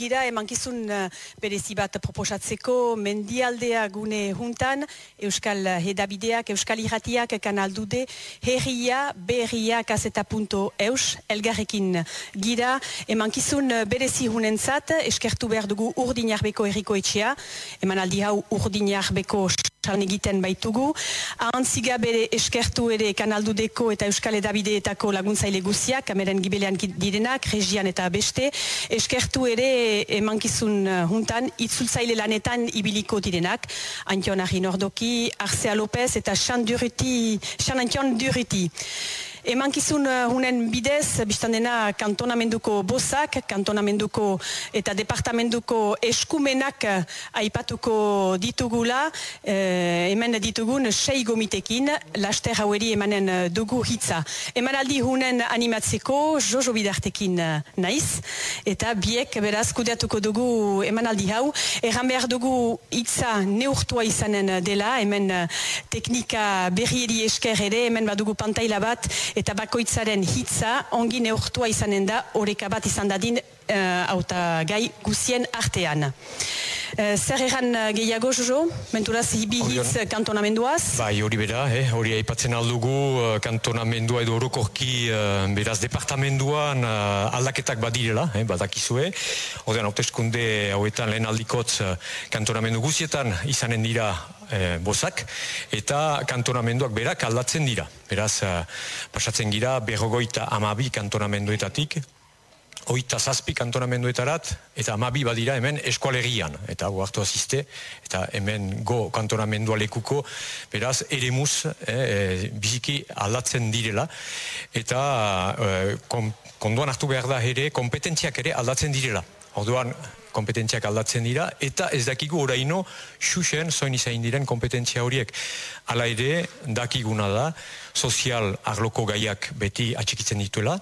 gira emankizun uh, berezi bat proposatzeko mendialdea gune juntan, Euskal Hedabideak, Euskal Iratiak, kanaldude, herria, berria, kaseta punto eus, elgarrekin gira, emankizun berezi hunentzat, eskertu behar dugu urdinarbeko erriko etxea, eman aldi hau urdinarbeko Txan egiten baitugu. Ahantziga bere eskertu ere kanaldudeko eta Euskal Edabideetako laguntzaile guziak, kameren gibelean direnak, regian eta beste. Eskertu ere emankizun juntan, itzultzaile lanetan ibiliko direnak. Antion Arri Nordoki, Arsea López eta Xan Duriti, Xan Antion Duriti. Emankizun uh, hunen bidez, biztan dena kantonamenduko bozak, kantonamenduko eta departamentuko eskumenak uh, aipatuko ditugula, uh, hemen ditugun sei gomitekin, laster haueri emanen dugu hitza. Emanaldi hunen animatzeko, jojo bidartekin naiz, eta biek beraz kudeatuko dugu emanaldi hau, erran behar dugu hitza neurtua izanen dela, hemen teknika berrieri esker ere, hemen badugu pantaila bat, eta bakoitzaren hitza ongi neurtua izanen da oreka bat izan dadin uh, auta gai guzien artean. Uh, zer egan uh, gehiago, Jojo? Menturaz, hibi hitz kantonamenduaz? Bai, hori bera, eh? hori aipatzen aldugu uh, kantonamendua edo orokorki uh, beraz departamenduan uh, aldaketak badirela, eh? badakizue. Odean, hauteskunde hauetan lehen aldikotz uh, kantonamendu guzietan izanen dira E, bozak, eta kantonamenduak berak aldatzen dira. Beraz, pasatzen gira, berrogoita amabi kantonamenduetatik, oita zazpi kantonamenduetarat, eta amabi badira hemen eskualegian, eta gu hartu aziste, eta hemen go kantonamendua lekuko, beraz, ere eh, eh, biziki aldatzen direla, eta eh, konduan hartu behar da ere, kompetentziak ere aldatzen direla. Orduan, kompetentziak aldatzen dira, eta ez dakigu oraino, xuxen, zoin izain diren kompetentzia horiek. Hala ere, dakiguna da, sozial arloko gaiak beti atxikitzen dituela,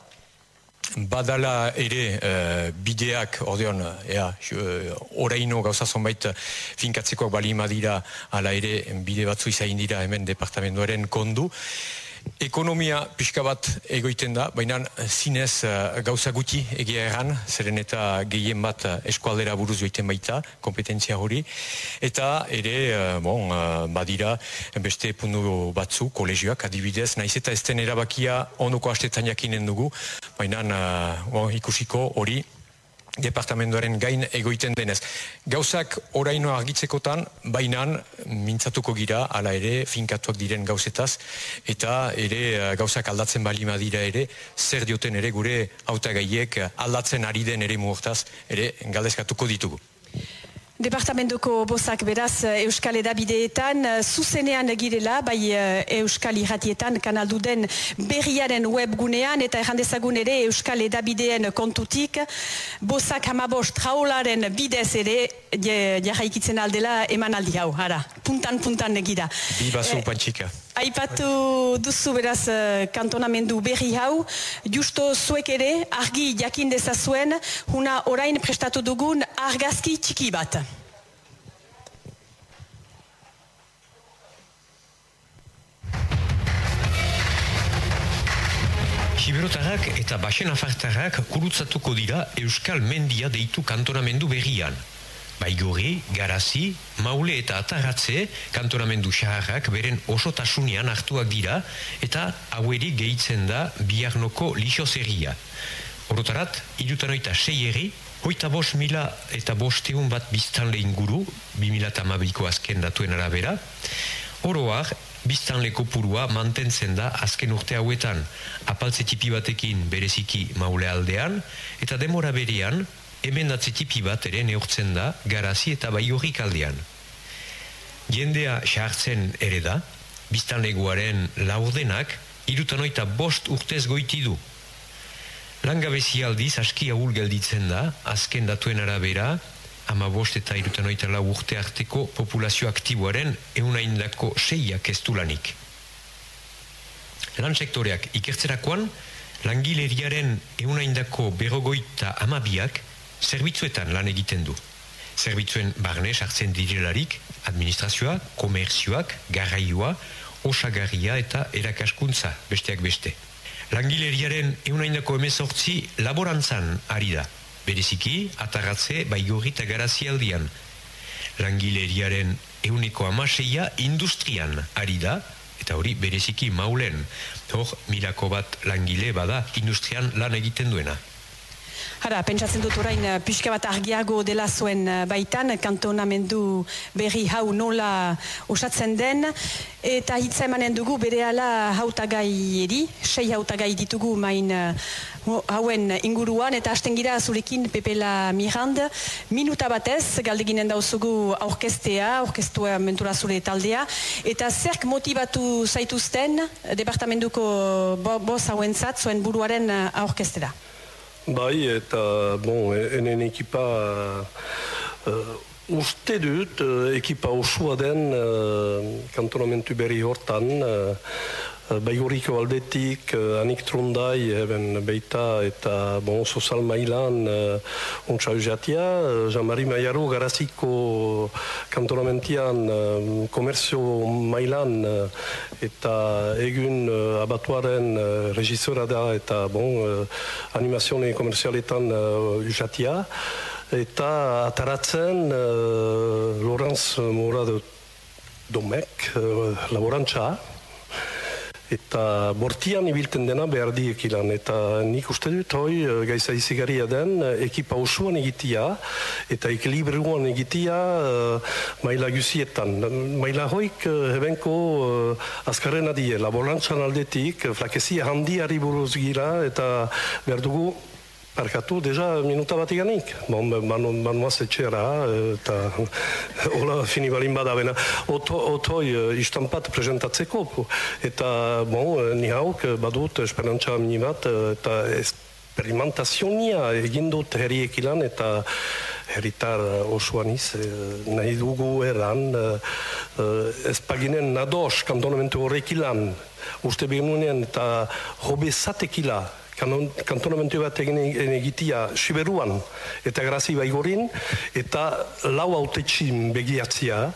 badala ere uh, bideak, ordeon, ea, uh, oraino gauza zonbait finkatzekoak bali dira ala ere bide batzu izain dira hemen departamentoaren kondu. Ekonomia pixka bat egoiten da, baina zinez uh, gauza guti egia erran, zeren eta gehien bat uh, eskualdera buruz joiten baita, kompetentzia hori, eta ere, uh, bon, badira, beste pundu batzu, kolegioak adibidez, naiz eta ez den erabakia onuko astetan jakinen dugu, baina bon, ikusiko hori departamentoaren gain egoiten denez. Gauzak oraino argitzekotan, bainan mintzatuko gira, ala ere, finkatuak diren gauzetaz, eta ere eh, gauzak aldatzen balima dira ere, zer dioten ere gure hautagaiek aldatzen ari den ere muhortaz, ere galdezkatuko ditugu. Departamentuko bozak beraz eh, Euskal Edabideetan eh, zuzenean girela, bai eh, Euskal Iratietan kanaldu den berriaren webgunean eta errandezagun ere Euskal Edabideen kontutik bozak hamabost traularen bidez ere jarraikitzen aldela eman aldi hau, ara, puntan-puntan negira. Bi basu pantxika. Aipatu duzu beraz uh, kantonamendu berri hau, justo zuek ere argi jakin dezazuen, huna orain prestatu dugun argazki txiki bat. Siberotarrak eta Baxen Afartarrak kurutzatuko dira Euskal Mendia deitu kantonamendu berrian. Baigori, Garazi, Maule eta Atarratze kantonamendu xaharrak beren osotasunean hartuak dira eta haueri gehitzen da biarnoko lixozerria. Orotarat, idutanoita sei erri, hoita bos mila eta bosteun bat biztanle inguru, bi mila eta mabiko azken datuen arabera, oroar, biztanle kopurua mantentzen da azken urte hauetan, apaltze tipi batekin bereziki maule aldean, eta demora berean, hemen atzetipi bat ere neurtzen da garazi eta bai horrik aldean. Jendea xartzen ere da, biztan leguaren laurdenak, irutan oita bost urtez goiti du. Langabezi aldiz aski ahul gelditzen da, azken datuen arabera, ama bost eta irutan oita lau urte arteko populazio aktiboaren eunaindako seiak ez lanik. Lan sektoreak ikertzerakoan, langileriaren eunaindako berogoita amabiak, zerbitzuetan lan egiten du. Zerbitzuen barne sartzen direlarik, administrazioa, komerzioak, garraioa, osagarria eta erakaskuntza besteak beste. Langileriaren eunainako emezortzi laborantzan ari da. bereziki atarratze baigorri eta garazi aldian. Langileriaren euneko amaseia industrian ari da, eta hori bereziki maulen. Hor, milako bat langile bada industrian lan egiten duena. Hara, pentsatzen dut orain eh, pixka bat argiago dela zuen eh, baitan, kantonamendu berri hau nola osatzen den, eta hitza emanen dugu bere ala hautagai edi, sei hautagai ditugu main eh, hauen inguruan, eta hasten gira zurekin Pepela Mirand, minuta batez, galdeginen dauzugu aurkestea, aurkestua mentura zure taldea, eta zerk motivatu zaituzten departamentuko boz hauen zat, zuen buruaren aurkestera? Bai, eta, bon, enen ekipa uh, uste dut, uh, ekipa osua den uh, kantonamentu berri hortan, uh, Baigoriko aldetik, uh, Anik Trondai, eben beita eta bon, sozal mailan uh, untsa usatia. Uh, Jean-Marie Maiaro garaziko kantonamentian uh, komerzio mailan uh, eta egun uh, abatuaren uh, regisora da eta bon, uh, animazione komerzialetan uh, usatia. Eta ataratzen uh, Lorenz Morado Domek, uh, laborantza, eta bortian ibilten dena behar diekilan. Eta nik uste dut hoi eh, gaiza izigaria den eh, ekipa osoan egitia eta ekilibruan egitia uh, maila gusietan. Maila hoik hebenko uh, azkarren adie, laborantzan aldetik, flakezia handiari buruz gira eta behar dugu Arkatu, deja, minuta bat iganik. Bon, man, man etxera, eta hola fini balin bada bena. Oto, otoi, uh, istampat presentatzeko. Eta, bon, ni hauk, badut, esperantza mini bat, eta experimentazionia egin dut herriek ilan, eta herritar osoan iz, nahi dugu eran, ez paginen nados kantonamentu horrek ilan, uste beginunean, eta hobe zatekila, kantonamentu bat egin egitia Siberuan eta Grazi Baigorin eta lau autetxin begiatzia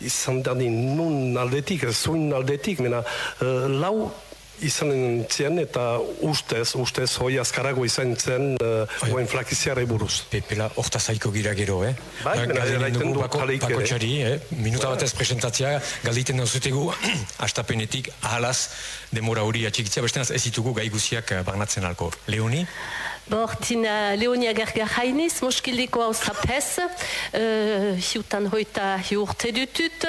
izan dadin nun aldetik, zuin aldetik, mena, uh, lau izan zen eta ustez, ustez hoi azkarago izan zen uh, oen flakiziare buruz. Pepela, orta zaiko gira gero, eh? Bai, mena, eraiten du kaleik ere. Txari, eh? Minuta batez presentatzia, galditen dauzutegu, astapenetik, ahalaz, demora hori atxikitzea, beste ez ditugu gai guziak eh, barnatzen alkor. Leoni? Bortin Leonia Gerger hainiz, moskildiko hau zapez, uh, hiutan hoita hiurte dutut,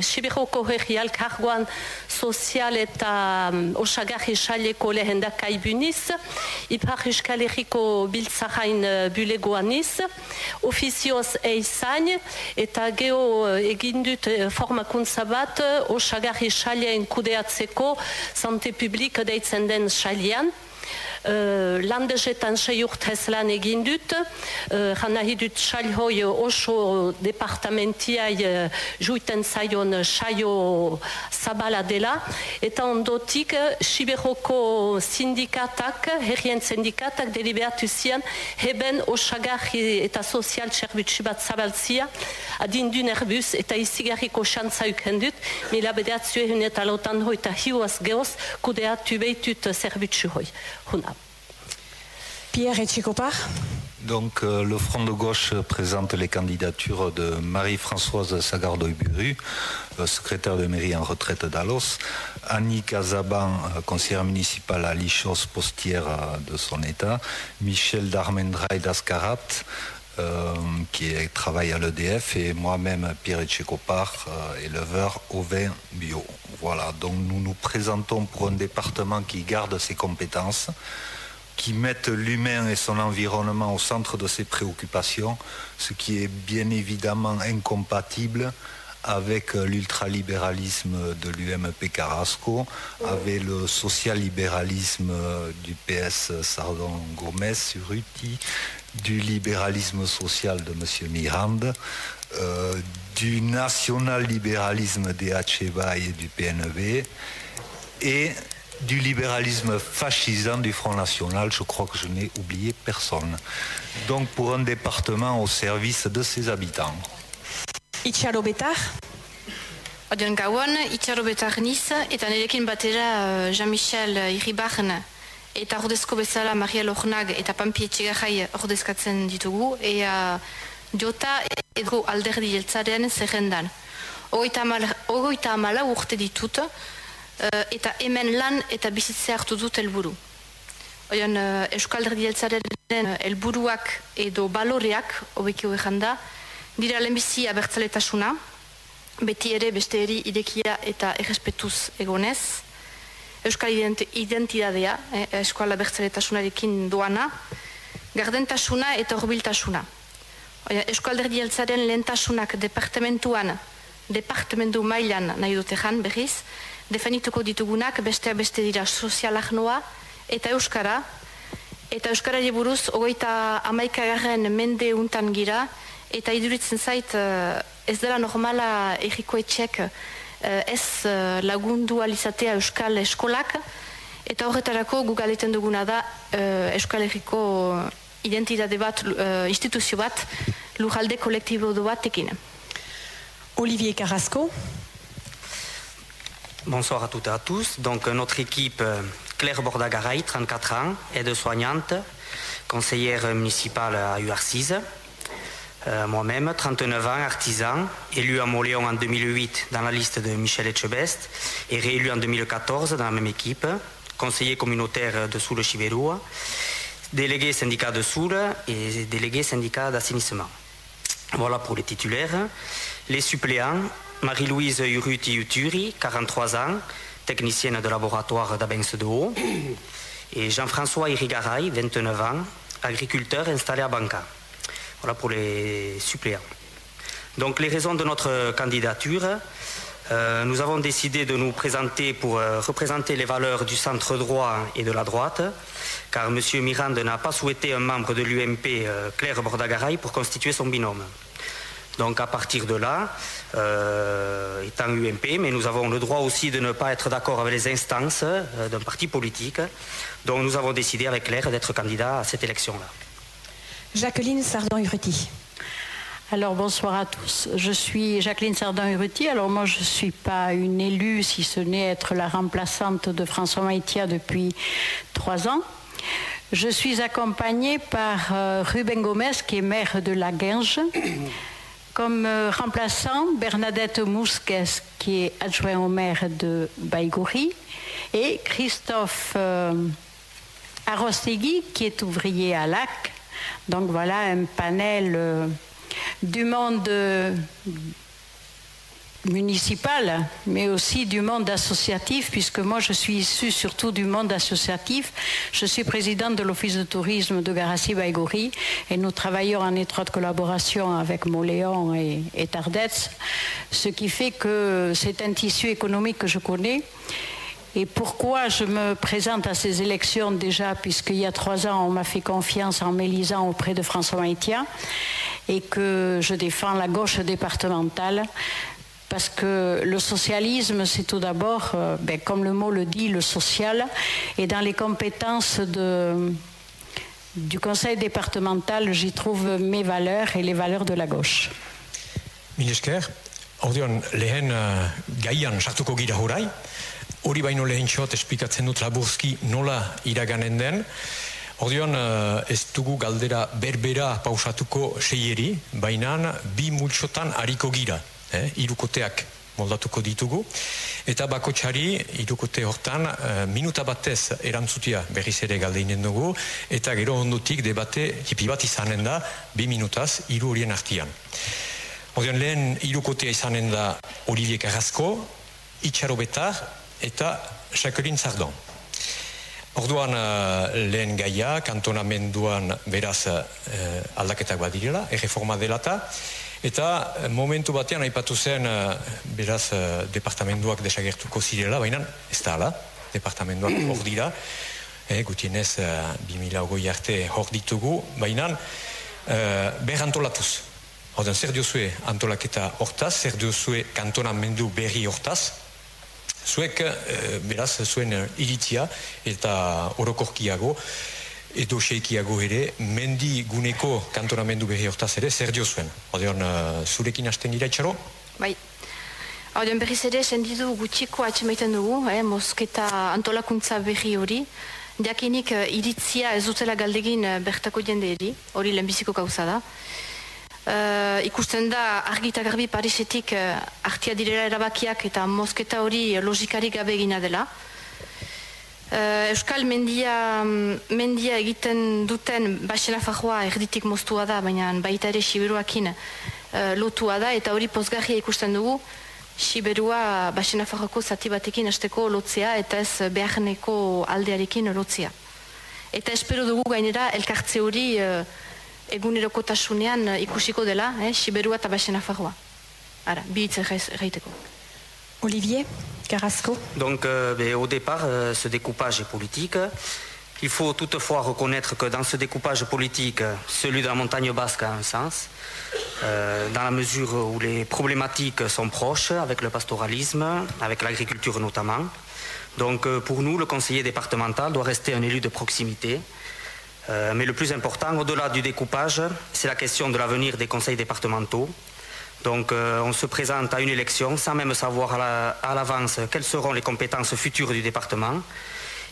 Sibiroko herri alkargoan sozial eta um, osagarri xaleko lehendak aibuniz, Ipar Euskal Herriko biltzahain uh, bulegoaniz, ofizioz eizain, eta geho uh, egindut uh, formakuntza bat, uh, osagarri xalean kudeatzeko, sante publik deitzen den xalian, uh, landesetan sei urtez lan egin dut, uh, jana hidut salhoi oso departamentiai uh, juiten zaion saio zabala dela, eta ondotik Siberoko sindikatak, herrien sindikatak deliberatu zian, heben osagarri eta sozial txerbutsu bat zabaltzia, adindu nerbuz eta izigarriko xantza ukendut, mila bedeatzu ehun eta lautan hoi eta hiuaz geoz kudeatu behitut zerbutsu hoi. Huna. Pierre Etchikopar. Donc, euh, le Front de gauche présente les candidatures de Marie-Françoise Sagardoy-Buru, euh, secrétaire de mairie en retraite d'Alos, Annie Cazaban, euh, conseillère municipale à Lichos, postière de son état, Michel Darmendraï d'Ascarat, qui travaille à l'EDF, et moi-même, Pierre Etchikopar, éleveur au vin bio. Voilà, donc nous nous présentons pour un département qui garde ses compétences, qui mettent l'humain et son environnement au centre de ses préoccupations, ce qui est bien évidemment incompatible avec l'ultralibéralisme de l'UMP Carrasco, avec le social-libéralisme du PS Sardon-Gomez, Ruti, du libéralisme social de M. Mirande, euh, du national-libéralisme des Hacheba et du PNV, et du libéralisme fascisant du Front National, je crois que je n'ai oublié personne. Donc pour un département au service de ses habitants. Itxaro Betar Odion gauan, itxaro betar niz, eta nirekin batera Jean-Michel Iribarren eta ordezko bezala Maria Lornag eta Pampi Etxegarrai ordezkatzen ditugu, ea jota edo alderdi jeltzaren zerrendan. Ogoita amala urte ditut, eta hemen lan eta bizitzea hartu dut helburu. Oian, uh, Euskal Herrialtzaren helburuak edo baloreak, hobeki horrekan da, dira lehenbizi abertzaletasuna, beti ere beste eri idekia eta errespetuz egonez, Euskal identidadea, eh, Euskal abertzaletasunarekin doana, gardentasuna eta horbiltasuna. Euskal Herrialtzaren lehentasunak departamentuan, departamentu mailan nahi dute jan berriz, definituko ditugunak beste beste dira sozialak noa, eta Euskara, eta Euskara buruz ogoita amaikagarren mende untan gira, eta iduritzen zait eh, ez dela normala erriko etxek eh, ez eh, lagundu alizatea Euskal Eskolak, eta horretarako gugaleten duguna da Euskal Herriko identitate bat, instituzio bat, lujalde kolektibo du batekin. Olivier Carrasco. Bonsoir à toutes et à tous. Donc notre équipe Claire Bordagaray, 34 ans, aide-soignante, conseillère municipale à UR6. Euh, moi-même, 39 ans, artisan, élu à Montléon en 2008 dans la liste de Michel Etchebest et réélu en 2014 dans la même équipe, conseiller communautaire de Soule-Chiverou, délégué syndicat de Soule et délégué syndicat d'assainissement. Voilà pour les titulaires. Les suppléants, Marie-Louise Uruti-Uturi, 43 ans, technicienne de laboratoire d'Abens de Haut, et Jean-François Irigaray, 29 ans, agriculteur installé à Banca. Voilà pour les suppléants. Donc les raisons de notre candidature, euh, nous avons décidé de nous présenter pour euh, représenter les valeurs du centre droit et de la droite, car M. Mirande n'a pas souhaité un membre de l'UMP, euh, Claire Bordagaray, pour constituer son binôme. Donc à partir de là, euh, étant UMP, mais nous avons le droit aussi de ne pas être d'accord avec les instances euh, d'un parti politique. Donc nous avons décidé avec Claire d'être candidat à cette élection-là. Jacqueline Sardon-Urruti. Alors bonsoir à tous. Je suis Jacqueline Sardin-Urruti. Alors moi je ne suis pas une élue, si ce n'est être la remplaçante de François Maïtia depuis trois ans. Je suis accompagnée par euh, Ruben Gomez, qui est maire de La Guinge. Comme euh, remplaçant, Bernadette Mousquet, qui est adjoint au maire de Baïgouri, et Christophe euh, Arostegui, qui est ouvrier à Lac. Donc voilà un panel euh, du monde municipal, mais aussi du monde associatif, puisque moi je suis issue surtout du monde associatif. Je suis présidente de l'Office de tourisme de Garassi Baïgori et nous travaillons en étroite collaboration avec Moléon et, et Tardets, ce qui fait que c'est un tissu économique que je connais. Et pourquoi je me présente à ces élections déjà, puisqu'il y a trois ans, on m'a fait confiance en m'élisant auprès de François Maïtien et que je défends la gauche départementale parce que le socialisme, c'est tout d'abord, euh, ben, comme le mot le dit, le social, et dans les compétences de, du conseil départemental, j'y trouve mes valeurs et les valeurs de la gauche. Milesker, ordean lehen uh, gaian sartuko gira horai, hori baino lehen txot esplikatzen dut laburzki nola iraganen den, Ordeon, uh, ez dugu galdera berbera pausatuko seieri, baina bi multsotan hariko gira eh, irukoteak moldatuko ditugu, eta bakotxari irukote hortan eh, minuta batez erantzutia berriz ere galdeinen dugu, eta gero ondutik debate tipi bat izanen da, bi minutaz, iru horien artian. Odean lehen irukotea izanen da Olivier Carrasco, Itxaro Betar eta Jacqueline Sardon. Orduan uh, lehen gaia, kantonamenduan beraz uh, aldaketak badirela, erreforma delata, Eta eh, momentu batean aipatu zen uh, beraz uh, departamenduak desagertuko zirela, baina ez da ala, departamenduak hor dira, eh, gutienez uh, 2008 arte hor ditugu, baina uh, ber antolatuz. Horten, zer diozue antolaketa hortaz, zer diozue kantonamendu berri hortaz, zuek beraz zuen iritzia eta orokorkiago, edo seikiago ere, mendi guneko kantonamendu behi hortaz ere, zer dio zuen? Odeon, uh, zurekin hasten gira itxaro? Bai. Odeon berriz ere, sendidu gutxiko atxemaiten dugu, eh, mosketa antolakuntza berri hori, Diakinik uh, iritzia ez dutela galdegin uh, bertako jendeeri, hori lehenbiziko gauza da. Uh, ikusten da argi eta garbi Parisetik uh, artia direla erabakiak eta mozketa hori logikarik gabe egina dela. Uh, Euskal mendia, mendia egiten duten basena fajoa erditik moztua da, baina baita ere siberuakin uh, lotua da, eta hori pozgarria ikusten dugu, siberua basena fajoko zati batekin esteko lotzea eta ez beharneko aldearekin lotzea. Eta espero dugu gainera elkartze hori uh, egunerokotasunean ikusiko dela, eh, siberua eta basena fajoa. Ara, bi hitz gaiteko. Olivier Carrasco. Donc, euh, au départ, euh, ce découpage est politique. Il faut toutefois reconnaître que dans ce découpage politique, celui de la montagne basque a un sens, euh, dans la mesure où les problématiques sont proches avec le pastoralisme, avec l'agriculture notamment. Donc pour nous, le conseiller départemental doit rester un élu de proximité. mais le plus important, au-delà du découpage, c'est la question de l'avenir des conseils départementaux, donc euh, on se présente à une élection sans même savoir à l'avance quelles seront les compétences futures du département.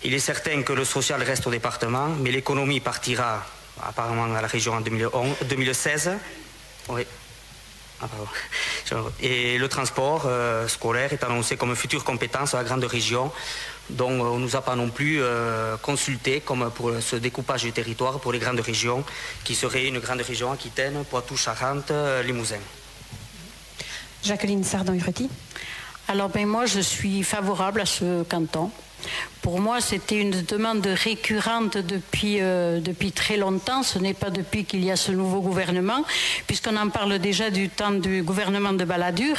Il est certain que le social reste au département, mais l'économie partira apparemment à la région en 2016. Oui. Ah, Et le transport euh, scolaire est annoncé comme future compétence à la grande région, dont on ne nous a pas non plus euh, consulté comme pour ce découpage du territoire pour les grandes régions, qui serait une grande région Aquitaine, Poitou, Charente, Limousin. Jacqueline Sardon-Huretti. Alors ben moi je suis favorable à ce canton. Pour moi, c'était une demande récurrente depuis, euh, depuis très longtemps. Ce n'est pas depuis qu'il y a ce nouveau gouvernement, puisqu'on en parle déjà du temps du gouvernement de Balladur.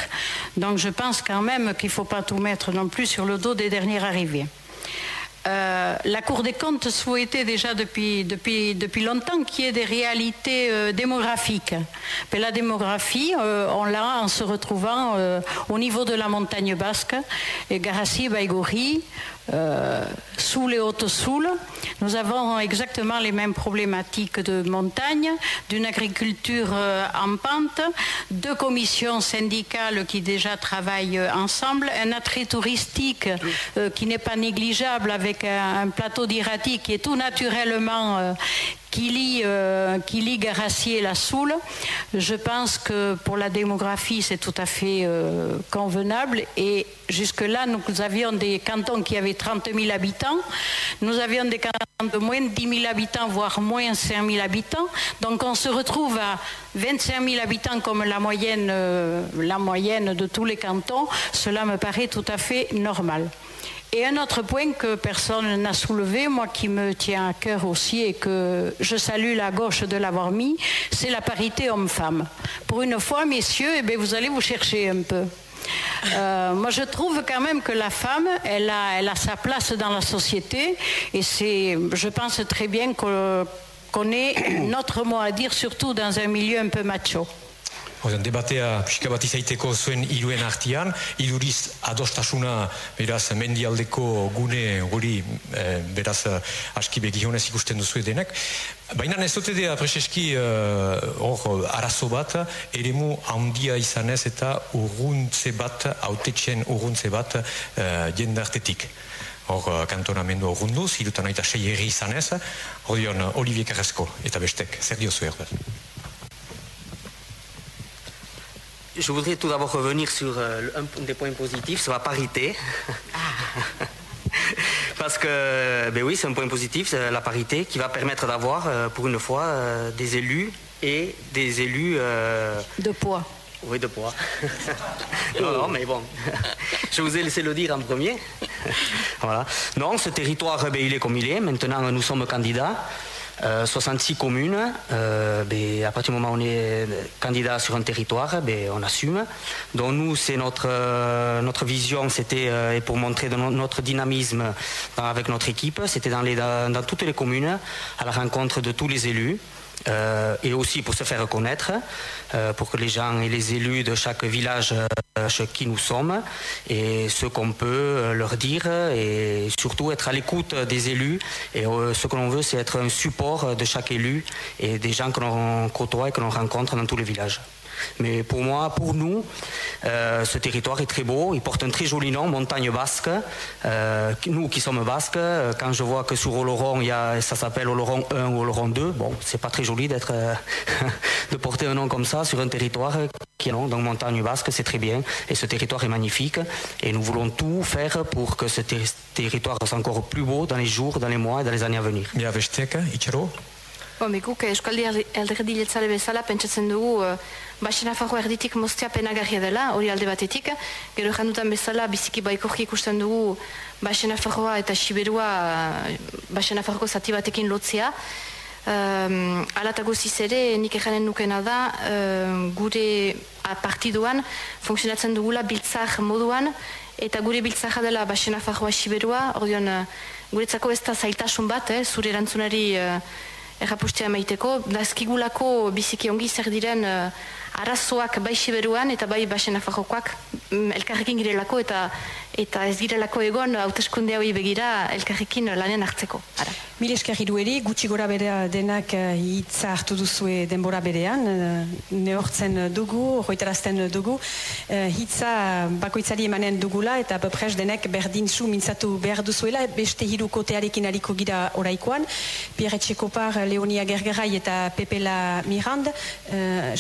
Donc je pense quand même qu'il ne faut pas tout mettre non plus sur le dos des derniers arrivés. Euh, la Cour des comptes souhaitait déjà depuis, longtemps qu'il y ait des réalités euh, démographiques. Mais la démographie, euh, on l'a en se retrouvant au niveau de la montagne basque, et Garassi, Baïgori, sous les Hautes-Soules. Nous avons exactement les mêmes problématiques de montagne, d'une agriculture en pente, deux commissions syndicales qui déjà travaillent ensemble, un attrait touristique qui n'est pas négligeable avec un, plateau d'Irati qui est tout naturellement euh, qui lie, euh, Garassier et la. Je pense que pour la démographie, c'est tout à fait euh, convenable. Et jusque-là, nous avions des cantons qui avaient 30 000 habitants. Nous avions des cantons de moins de 10 000 habitants, voire moins 5 000 habitants. Donc on se retrouve à 25 000 habitants comme la moyenne, la moyenne de tous les cantons. Cela me paraît tout à fait normal. Et un autre point que personne n'a soulevé, moi qui me tient à cœur aussi et que je salue la gauche de l'avoir mis, c'est la parité homme-femme. Pour une fois, messieurs, eh vous allez vous chercher un peu. Euh, moi, je trouve quand même que la femme, elle a, elle a sa place dans la société et c'est, je pense très bien qu'on ait notre mot à dire, surtout dans un milieu un peu macho. Ozen, debatea pixka bat izaiteko zuen iruen artian, iduriz adostasuna beraz mendialdeko gune hori e, beraz aski begionez ikusten duzu denak. Baina ez dute dira preseski hor arazo bat, eremu handia izanez eta urruntze bat, autetxen urruntze bat e, jendartetik. Hor kantonamendu urrundu, zirutan aita sei erri izanez, hori Olivier Carrasco eta bestek, zer diozu erbet? Je voudrais tout d'abord revenir sur euh, un des points positifs, sur la parité. Ah. Parce que, ben oui, c'est un point positif, la parité, qui va permettre d'avoir, euh, pour une fois, euh, des élus et des élus... De poids. Oui, de poids. non, non, mais bon. Je vous ai laissé le dire en premier. voilà. Non, ce territoire, ben, il est comme il est. Maintenant, nous sommes candidats. 66 euh, communes, euh, ben, à partir du moment où on est candidat sur un territoire, ben, on assume. Donc nous, c'est notre, euh, vision, c'était pour montrer notre dynamisme avec notre équipe, c'était dans, toutes les communes, à la rencontre de tous les élus. Euh, et aussi pour se faire reconnaître, euh, pour que les gens et les élus de chaque village sachent qui nous sommes et ce qu'on peut leur dire et surtout être à l'écoute des élus. Et ce que l'on veut, c'est être un support de chaque élu et des gens que l'on côtoie et que l'on rencontre dans tous les villages. Mais pour moi, pour nous, euh, ce territoire est très beau. Il porte un très joli nom, Montagne Basque. Euh, nous qui sommes basques, euh, quand je vois que sur Oloron, il y a, ça s'appelle Oloron 1 ou Oloron 2, bon, c'est pas très joli d'être, de porter un nom comme ça sur un territoire qui est long. Donc Montagne Basque, c'est très bien. Et ce territoire est magnifique. Et nous voulons tout faire pour que ce territoire soit encore plus beau dans les jours, dans les mois et dans les années à venir. Bo, guk jeltzale bezala pentsatzen dugu Baixen Nafarroa erditik moztea penagarria dela, hori alde batetik. Gero jandutan bezala biziki baikorki ikusten dugu Baixen Nafarroa eta Siberua Baixen Nafarroko zati batekin lotzea. Um, Alata goziz ere, nik eganen nukena da, uh, gure partiduan funtzionatzen dugula biltzak moduan, eta gure biltzaka dela Baixen Nafarroa Siberua, hori uh, guretzako ez da zailtasun bat, eh, zure erantzunari uh, errapustea maiteko, dazkigulako biziki ongi zer diren uh, arazoak bai siberuan eta bai basen afajokoak mm, elkarrekin girelako eta eta ez girelako egon hauteskunde hori begira elkarrekin lanen hartzeko. Ara. Mil esker irueri, gutxi gora berea denak uh, hitza hartu duzue denbora berean, uh, nehortzen dugu, horretarazten dugu, uh, hitza bakoitzari emanen dugula eta bepres denek berdin zu mintzatu behar duzuela, beste hiru kotearekin hariko gira oraikoan, Pierre Txekopar, Leonia Gergerai eta Pepela Mirand, uh,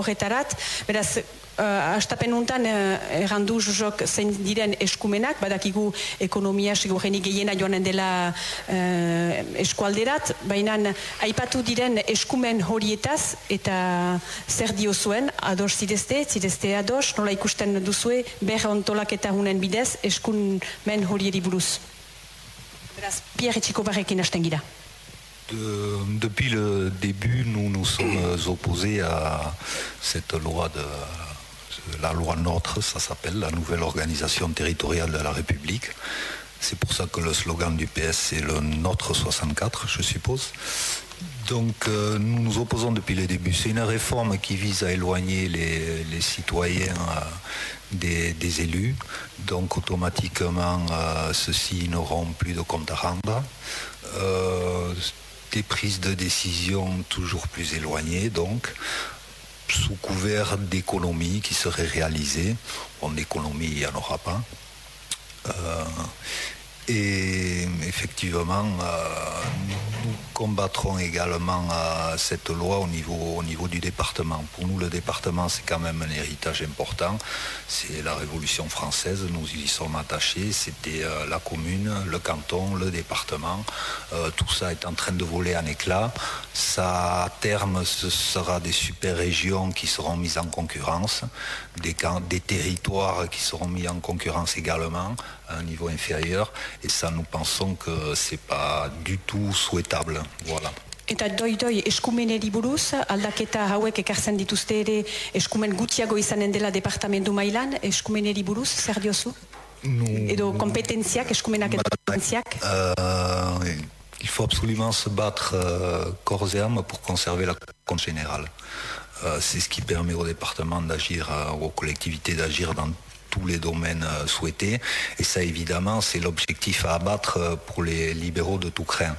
horretarat, beraz, uh, astapen untan uh, errandu jozok zein diren eskumenak, badakigu ekonomia segurenik gehiena joanen dela uh, eskualderat, baina aipatu diren eskumen horietaz eta zer dio zuen, ados zidezte, zidezte ados, nola ikusten duzue, behar ontolak eta hunen bidez, eskumen horieri buruz. Beraz, Pierre Etxiko barrekin hasten gira. Depuis le début, nous nous sommes opposés à cette loi de la loi NOTRe, ça s'appelle la nouvelle organisation territoriale de la République. C'est pour ça que le slogan du PS c'est le Notre 64, je suppose. Donc euh, nous nous opposons depuis le début. C'est une réforme qui vise à éloigner les, citoyens euh, des, élus. Donc automatiquement, euh, ceux-ci n'auront plus de compte à rendre des prises de décision toujours plus éloignées, donc sous couvert d'économies qui seraient réalisées. En économie, il n'y en aura pas. Euh, et effectivement, euh, nous combattrons également euh, cette loi au niveau, au niveau du département. Pour nous, le département, c'est quand même un héritage important. C'est la Révolution française, nous y sommes attachés. C'était euh, la commune, le canton, le département. tout ça est en train de voler en éclats. Ça, à terme, ce sera des super régions qui seront mises en concurrence, des territoires qui seront mis en concurrence également à un niveau inférieur. Et ça, nous pensons que c'est pas du tout souhaitable. Voilà. Eta doi doi eskumeneri buruz, aldaketa hauek ekartzen dituzte ere eskumen gutxiago izanen dela departamentu mailan, eskumeneri buruz, zer diozu? No. Edo kompetentziak, eskumenak edo kompetentziak? Euh, il faut absolument se battre euh, corps et âme pour conserver la compte générale. Euh, c'est ce qui permet au département d'agir, euh, aux collectivités d'agir dans tous les domaines euh, souhaités. Et ça, évidemment, c'est l'objectif à abattre euh, pour les libéraux de tout craint.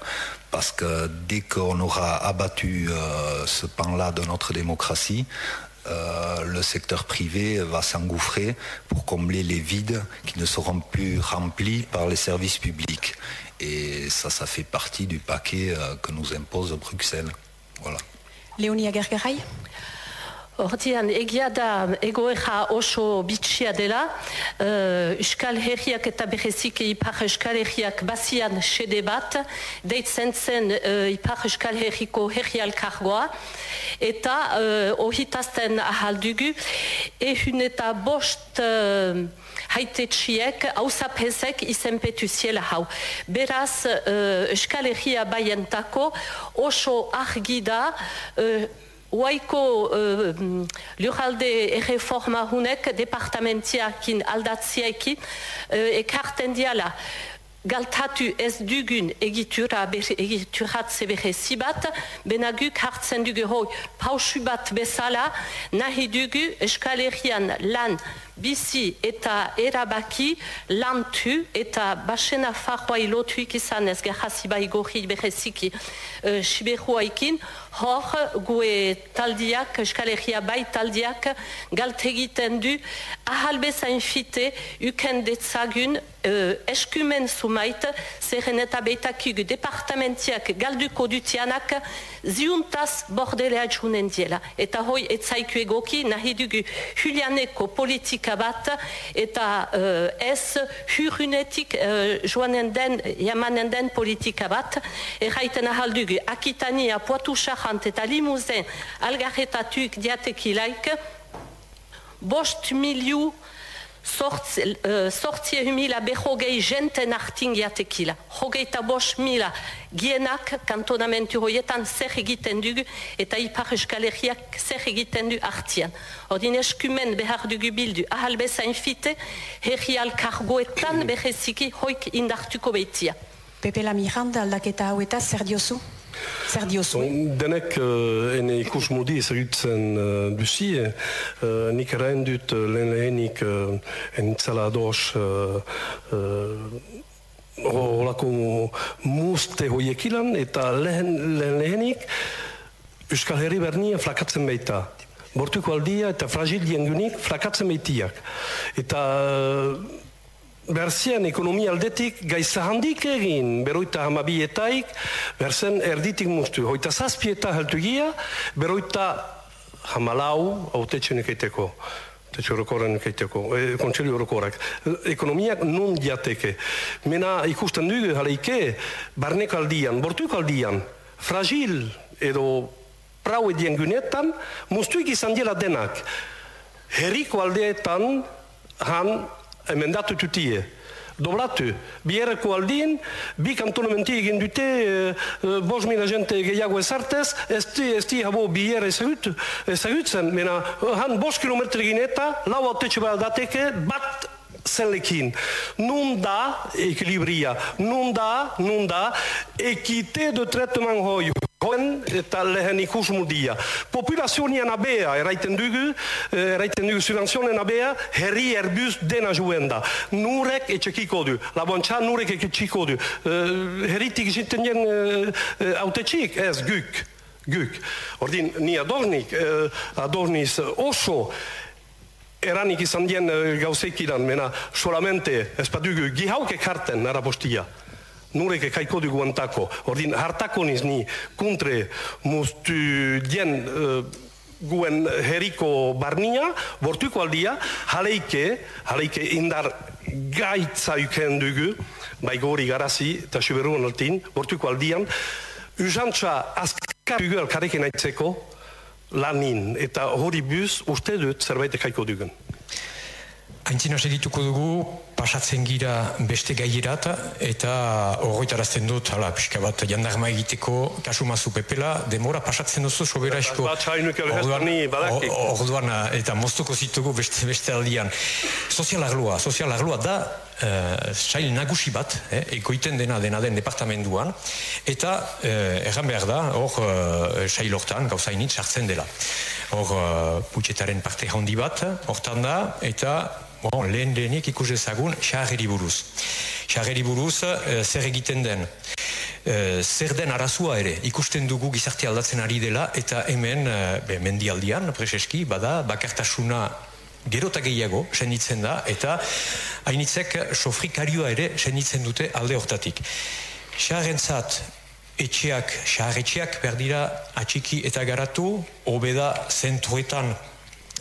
Parce que dès qu'on aura abattu euh, ce pan-là de notre démocratie, le secteur privé va s'engouffrer pour combler les vides qui ne seront plus remplis par les services publics. Et ça, ça fait partie du paquet que nous impose Bruxelles. Voilà. Léonie Hortian, egia da egoeja oso bitxia dela, uh, Euskal Herriak eta berezik Ipar Euskal Herriak bazian sede bat, deitzen zen uh, Ipar Euskal Herriko herrialkargoa, eta uh, ohitazten ahaldugu, ehun eta bost uh, haitetxiek, hausapezek izenpetu ziela hau. Beraz, uh, Euskal Herria baientako oso argida, uh, Oaiko uh, lurralde erreforma hunek departamentiakin aldatziekin uh, ekarten diala galtatu ez dugun egitura egituratze berezi bat, benaguk hartzen dugu hoi pausu bat bezala, nahi dugu eskalerian lan bizi eta erabaki lantu eta basena farroa ilotuik izan ez gerhazi bai gorri bereziki uh, siberuaikin, hor gue taldiak, eskalegia bai taldiak galtegiten du ahalbezain fite uken detzagun uh, eskumen sumait zerren eta beitakigu departamentiak galduko dutianak ziuntaz bordelea junen diela. Eta hoi etzaiku egoki nahi dugu Julianeko politika bat eta uh, ez hurunetik uh, joanen den, jamanen den politika bat. Erraiten ahal dugu Akitania, Poitou Charant eta Limousin algarretatuk diatekilaik bost miliu sortzi uh, mila behogei jenten artin jatekila. Hogeita bos mila gienak kantonamentu hoietan zer egiten dugu eta ipar eskalegiak zer egiten du artian. Ordin eskumen behar dugu bildu ahal bezain fite herri alkargoetan beheziki hoik indartuko behitia. Pepe Lamiranda aldaketa hau eta zer diozu? Zer diozu? Denek uh, ene ikus modi ezagutzen uh, duzi, uh, nik erain dut uh, lehen lehenik uh, enitzala ados uh, uh, Olako muste hoiek ilan, eta lehen, lehen lehenik Euskal Herri bernien flakatzen baita. Bortuko aldia eta fragil diengunik flakatzen baitiak. Eta Berzien ekonomia aldetik gaiza handik egin, beroita hamabietaik, berzen erditik mustu. Hoita zazpieta heltu gia, beroita hamalau autetxenek eiteko. Tetxo orokoren keiteko, e, kontseli orokorak. Ekonomiak nun diateke. Mena ikusten dugu jaleike, barnek aldian, bortuk aldian, fragil edo prau edien gunetan, mustuik izan dira denak. Herriko aldeetan, han emendatu tutie. Doblatu, bierreko aldin, bi kantonamenti egin dute, e, bos mila jente gehiago ezartez, ez di, ez di habo bierre ezagut, ezagutzen, mena, han bos kilometri egin eta, lau autetxe dateke, bat zelekin. Nun da ekilibria, nun da, nun da, ekite de tretman hoi. Hoen eta lehen ikus mudia. Populazionian abea, eraiten dugu, eh, eraiten dugu subvenzionen abea, herri erbuz dena juen da. Nurek etxekiko du, laboantxa nurek etxekiko du. Uh, herritik zinten jen uh, autetxik, ez, guk. Guk. Ordin, ni adornik, adorniz oso, eranik izan dien gauzeik iran, mena, solamente, ez padugu, gihauk ekarten, nara postia nureke kaiko dugu antako. Ordin, hartako niz ni kuntre mustu dien uh, guen heriko barnia, bortuko aldia, jaleike, jaleike indar gaitza uken dugu, bai gori garazi, eta suberuan altin, bortuko aldian, usantza azkar dugu alkareken aitzeko, lanin, eta hori buz, uste dut zerbait kaiko dugun. Aintzina segituko dugu, pasatzen gira beste gaierat, eta horretarazten dut, hala, pixka bat, jandarma egiteko, kasu mazu pepela, demora pasatzen duzu, sobera esko, orduan, eta moztuko zitugu beste, beste aldian. Sozial arloa, sozial arloa da, uh, sail nagusi bat, eh, ekoiten dena dena den departamentuan, eta uh, erran behar da, hor uh, sail hortan, gauzainit, sartzen dela. Hor uh, putxetaren parte handi bat, hortan da, eta bon, lehen lehenik ikus ezagun, xarreri buruz. Xarreri buruz, uh, zer egiten den. Uh, zer den arazua ere, ikusten dugu gizarte aldatzen ari dela, eta hemen, uh, be, mendialdian, preseski, bada, bakartasuna gerota gehiago senditzen da eta hainitzek sofrikarioa ere senditzen dute alde hortatik. Xarrentzat etxeak, xarretxeak berdira atxiki eta garatu, obeda zentruetan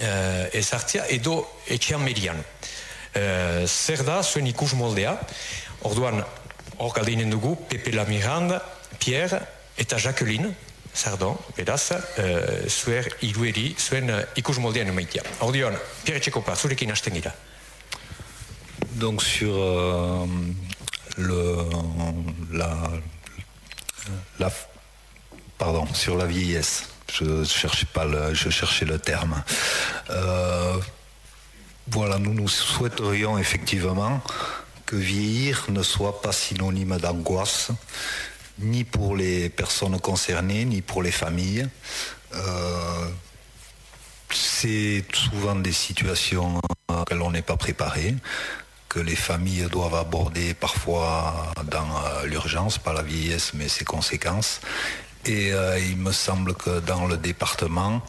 uh, ezartzea edo etxean median. Uh, zer da zuen ikus moldea, orduan hor galdeinen dugu Pepe Lamiranda, Pierre eta Jacqueline, Sardon, beraz, uh, zuer irueri, zuen uh, ikus moldean emaitia. Ordion, Pierre Txekopa, zurekin hasten gira. Donc sur euh, le la la pardon sur la vieillesse je cherchais pas le je cherchais le terme euh, voilà nous nous souhaiterions effectivement que vieillir ne soit pas synonyme d'angoisse, ni pour les personnes concernées, ni pour les familles. Euh, c'est souvent des situations auxquelles on n'est pas préparé, que les familles doivent aborder parfois dans euh, l'urgence, pas la vieillesse, mais ses conséquences. Et euh, il me semble que dans le département,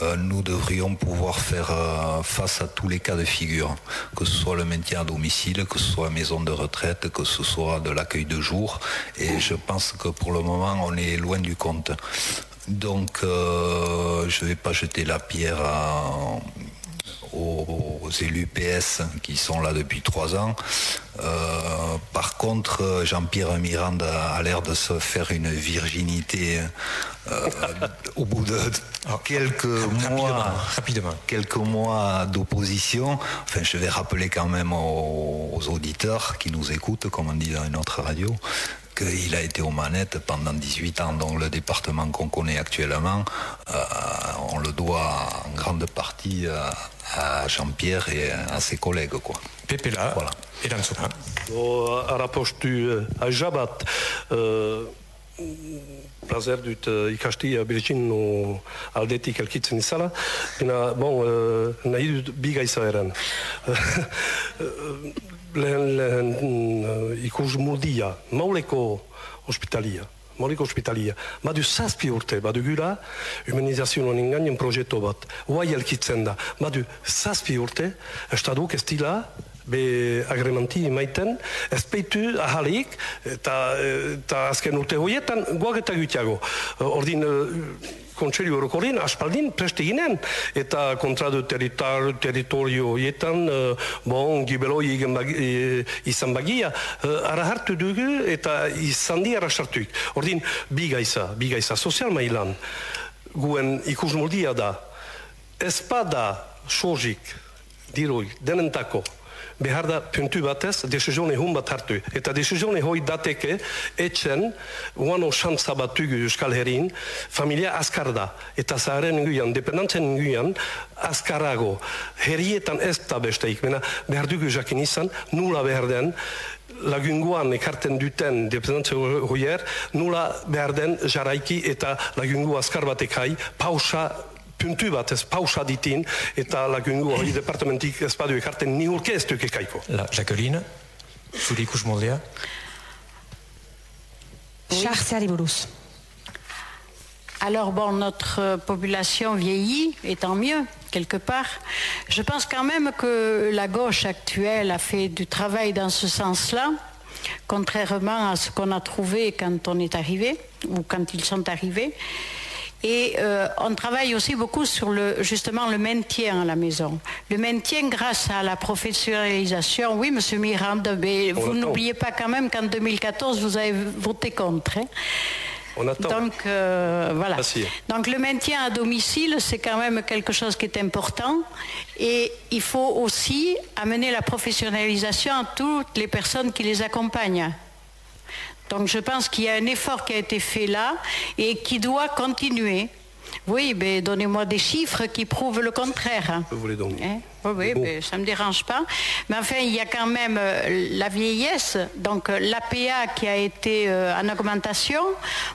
euh, nous devrions pouvoir faire euh, face à tous les cas de figure, que ce soit le maintien à domicile, que ce soit maison de retraite, que ce soit de l'accueil de jour. Et je pense que pour le moment, on est loin du compte. Donc, je ne vais pas jeter la pierre à, aux, élus PS qui sont là depuis trois ans. Euh, par contre, Jean-Pierre Miranda a l'air de se faire une virginité euh, au bout de quelques mois, rapidement. quelques mois d'opposition. Enfin, je vais rappeler quand même aux, aux auditeurs qui nous écoutent, comme on dit dans une autre radio, qu'il a été aux manettes pendant 18 ans. Donc le département qu'on connaît actuellement, euh, on le doit en grande partie euh, à Jean-Pierre et à ses collègues. Quoi. Pepela, Voilà. erantzuna. O, arapostu uh, ajabat uh, plazer dut uh, ikasti uh, Belgin no aldetik elkitzen izala. Ena, bon, uh, nahi dut bi gaiza eran. Lehen, lehen uh, ikus muldia, mauleko ospitalia. Mauleko ospitalia. Badu zazpi urte, badu gura, humanizazio honen gainen proiektu bat. Huai elkitzen da. Badu zazpi urte, estaduk ez dila, be agremanti maiten, ez peitu ahalik, eta, eta azken urte horietan, guak eta gutiago. Ordin, eh, kontseilu orokorrin, aspaldin, preste ginen, eta kontra du territar, territorio horietan, eh, bon, gibeloi igen bagi, eh, izan bagia, eh, ara hartu dugu, eta izan di ara sartuik. Ordin, bi gaiza, bi gaiza, sozial mailan, guen ikus moldia da, ez bada sozik, diroi, denentako, behar da puntu batez desizione hun bat hartu. Eta desizione hoi dateke etxen uano xantza bat Euskal Herrin, familia askar da. Eta zaharen guian, dependantzen guian, askarago. Herrietan ez da besteik. Mena, behar dugu jakin izan, nula behar den, lagunguan ekarten duten dependentze hoier, nula behar den jaraiki eta lagungu askar batek hai, pausa puntu bat ez pausa ditin eta lagungu hori departamentik ez badu ekarten ni urke ez duk ekaiko. La, Jacqueline, zure ikus moldea? Sartzeari buruz. Alors bon, notre euh, population vieillit, et tant mieux, quelque part. Je pense quand même que la gauche actuelle a fait du travail dans ce sens-là, contrairement à ce qu'on a trouvé quand on est arrivé, ou quand ils sont arrivés. Et euh, on travaille aussi beaucoup sur le, justement le maintien à la maison. Le maintien grâce à la professionnalisation. Oui, Monsieur Miranda, mais vous n'oubliez pas quand même qu'en 2014, vous avez voté contre. hein. On attend. Donc euh, voilà. Merci. Donc le maintien à domicile, c'est quand même quelque chose qui est important. Et il faut aussi amener la professionnalisation à toutes les personnes qui les accompagnent. Donc je pense qu'il y a un effort qui a été fait là et qui doit continuer. Oui, mais donnez-moi des chiffres qui prouvent le contraire. Vous voulez donc Hein oui, oui, Bon. mais ça ne me dérange pas. Mais enfin, il y a quand même euh, la vieillesse, donc euh, l'APA qui a été euh, en augmentation,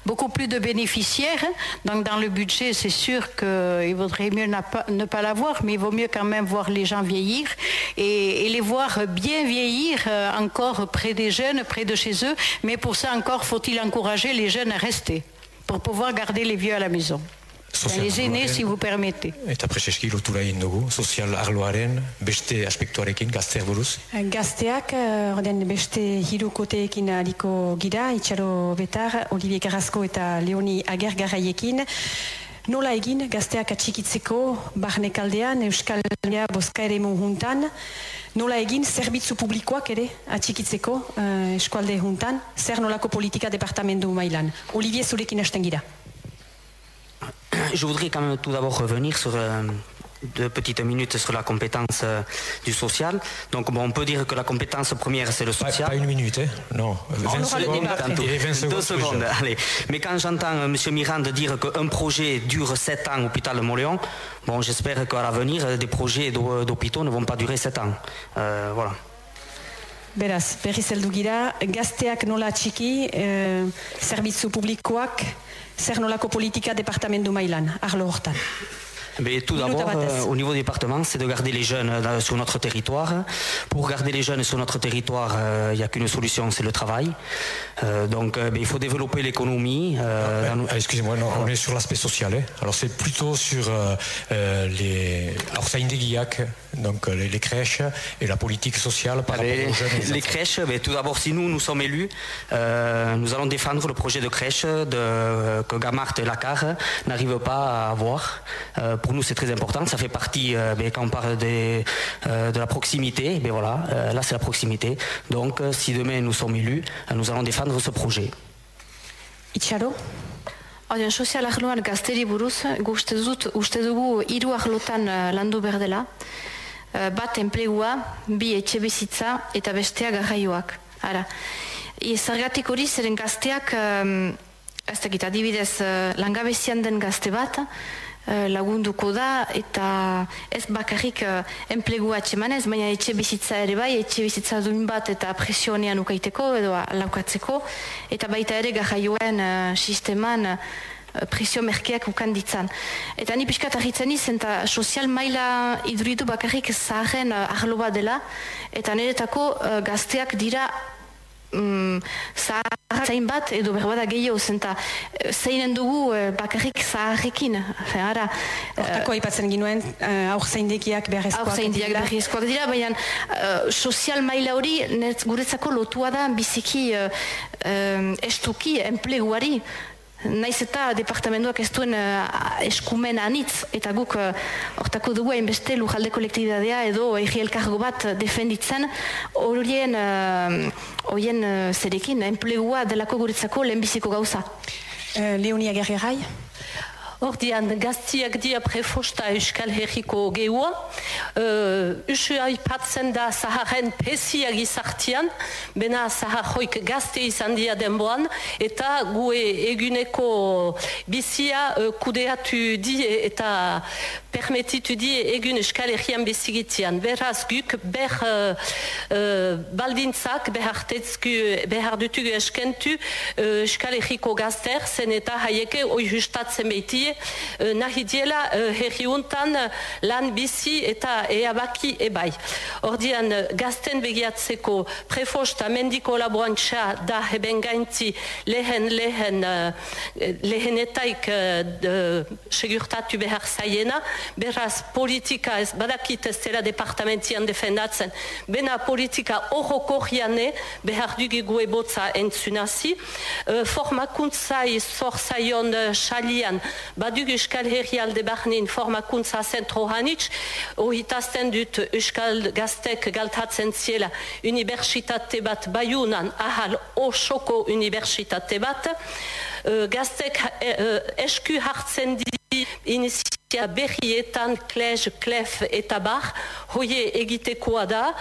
beaucoup plus de bénéficiaires. Donc dans le budget, c'est sûr qu'il vaudrait mieux ne pas l'avoir, mais il vaut mieux quand même voir les gens vieillir et, et les voir bien vieillir encore près des jeunes, près de chez eux. Mais pour ça encore, faut-il encourager les jeunes à rester pour pouvoir garder les vieux à la maison. Sozial si vous permettez. Eta preseski lotura egin dugu, sozial arloaren beste aspektuarekin gazteak buruz. Gazteak, eh, orden beste hirukoteekin aliko gira, Itxaro Betar, Olivier Carrasco eta Leoni Agergarraiekin. Nola egin gazteak atxikitzeko barnekaldean, Euskal Herria boska ere juntan, nola egin zerbitzu publikoak ere atxikitzeko eh, eskualde juntan, zer nolako politika departamentu mailan. Olivier zurekin hasten gira. Je voudrais quand même tout d'abord revenir sur euh, deux petites minutes sur la compétence euh, du social. Donc bon, on peut dire que la compétence première c'est le social. pas une minute, hein Non, 20 aura le secondes débat après. et 20 secondes. Deux secondes, allez. Mais quand j'entends euh, M. Mirande dire qu'un projet dure 7 ans, hôpital de Montléon, bon, j'espère qu'à l'avenir, des projets d'hô- d'hôpitaux ne vont pas durer 7 ans. Euh, voilà. Beraz, berri zeldu gira, gazteak nola txiki, zerbitzu publikoak, zer nolako politika departamendu mailan, arlo hortan. Mais tout d'abord, euh, au niveau du département, c'est de garder les jeunes euh, sur notre territoire. Pour garder les jeunes sur notre territoire, il n'y a qu'une solution, c'est le travail. donc, il faut développer l'économie. Ah, excusez-moi, on est sur l'aspect social. Hein. Alors, c'est plutôt sur les... Alors, ça donc les, les, crèches et la politique sociale par les, rapport aux jeunes. Les, crèches, mais tout d'abord, si nous, nous sommes élus, nous allons défendre le projet de crèche de, que Gamart et Lacar n'arrivent pas à avoir pour nous c'est très important, ça fait partie, euh, quand on parle de, euh, de la proximité, ben voilà, euh, là c'est la proximité. Donc si demain nous sommes élus, nous allons défendre ce projet. Itxaro Oian, sozial arloan gazteri buruz, uste, dut, uste dugu hiru arlotan landu behar dela. Bat enplegua, bi etxe bizitza eta bestea garraioak. Ara, zergatik hori zeren gazteak, ez dakit, adibidez, langabezian den gazte bat, Eh, lagunduko da eta ez bakarrik uh, enplegua atxemanez, baina etxe bizitza ere bai, etxe bizitza duin bat eta presionean ukaiteko edo laukatzeko eta baita ere gajaioen uh, sisteman uh, presio merkeak ukan ditzan. Eta ni pixkat ahitzen izan eta sozial maila iduridu bakarrik zaharren uh, arlo bat dela eta niretako uh, gazteak dira mm, zain bat edo berbada gehiago zenta eh, zeinen dugu e, bakarrik zaharrekin. Ara Hortako aipatzen ginuen uh, aur zeindekiak beharrezkoak zeindekiak beharrezkoak dira baina sozial maila hori guretzako lotua da biziki uh, estuki enpleguari Naiz eta departamentoak ez duen uh, eskumen anitz, eta guk uh, hortako dugu hainbeste lujalde kolektibidadea edo egi elkargo bat defenditzen horien uh, uh, zerekin, enplegua delako guretzako lehenbiziko gauza. Uh, Leonia Gergerai? Ordian, gaztiak dia prefosta euskal herriko geua. Uh, Usu aipatzen da zaharen pesia gizartian, bena zaharroik gazte izan dia denboan, eta gue eguneko bizia uh, kudeatu di eta permetitu di egun euskal herrian bizigitian. Beraz guk ber uh, uh, baldintzak behartetzku behar dutugu eskentu uh, euskal herriko gazter, zen eta haieke oi justatzen behitie uh, nahi diela uh, herri untan lan bizi eta eabaki ebai. Ordian gazten begiatzeko prefosta mendiko laboantxa da heben gainti lehen lehen lehenetaik uh, segurtatu behar zaiena, beraz politika ez badakit ez dela departamentian defendatzen, bena politika horrokorriane behar dugu ebotza entzunazi, formakuntzai zorzaion uh, xalian badug Euskal Herrialde Barnin formakuntza zentro hanitz, ohitazten dut Euskal Gaztek galtatzen ziela. Universitate bat baiunan, ahal osoko universitate bat, uh, Gaztek uh, esku hartzen di iniziatia berrietan, klej, klef eta bar, hoie egitekoa da,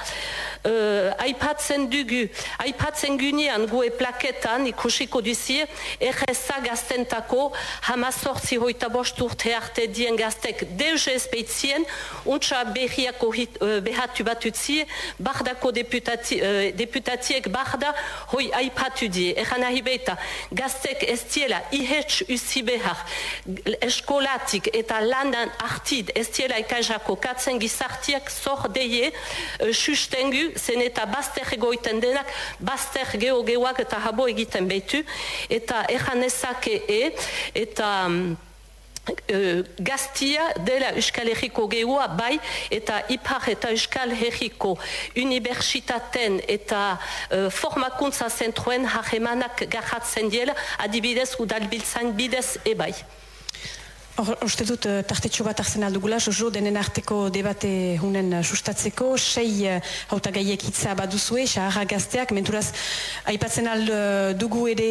uh, aipatzen dugu, aipatzen gunean gue plaketan ikusiko duzie, erreza gaztentako hamazortzi hoita bost urte arte dien gaztek deus ezpeitzien, untsa berriako uh, behatu bat utzie, bardako deputati, uh, deputatiek barda hoi aipatu die. Eran nahi beita, gaztek ez diela ihets usi behar, eskolatik eta landan artid ez diela ikajako katzen gizartiak zor deie, uh, sustengu zen eta bazter egoiten denak, bazter geogeuak eta habo egiten behitu, eta erran ezake e, eta... Uh, gaztia dela Euskal Herriko geua bai eta ipar eta Euskal Herriko universitaten eta uh, formakuntza zentroen harremanak garratzen diela. Adibidez udalbiltzan bidez ebai. Uste dut, uh, tartetxo bat arzen aldugula, jojo denen arteko debate hunen uh, sustatzeko, sei uh, hauta gaiek hitza baduzue, xaharra gazteak, menturaz, aipatzen aldugu dugu ere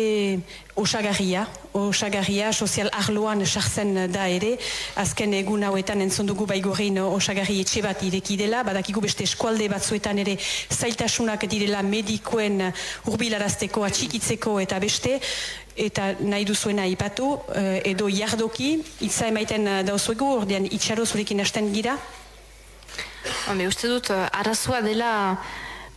osagarria, osagarria, sozial arloan sartzen da ere, azken egun hauetan entzon dugu baigorin osagarri etxe bat ireki dela, badakigu beste eskualde batzuetan ere zailtasunak direla medikoen urbilarazteko, atxikitzeko eta beste, eta nahi duzuena ipatu, eh, edo jardoki, itza emaiten eh, dauzuegu, ordean itxaro zurekin hasten gira? Hame, uste dut, eh, arazoa dela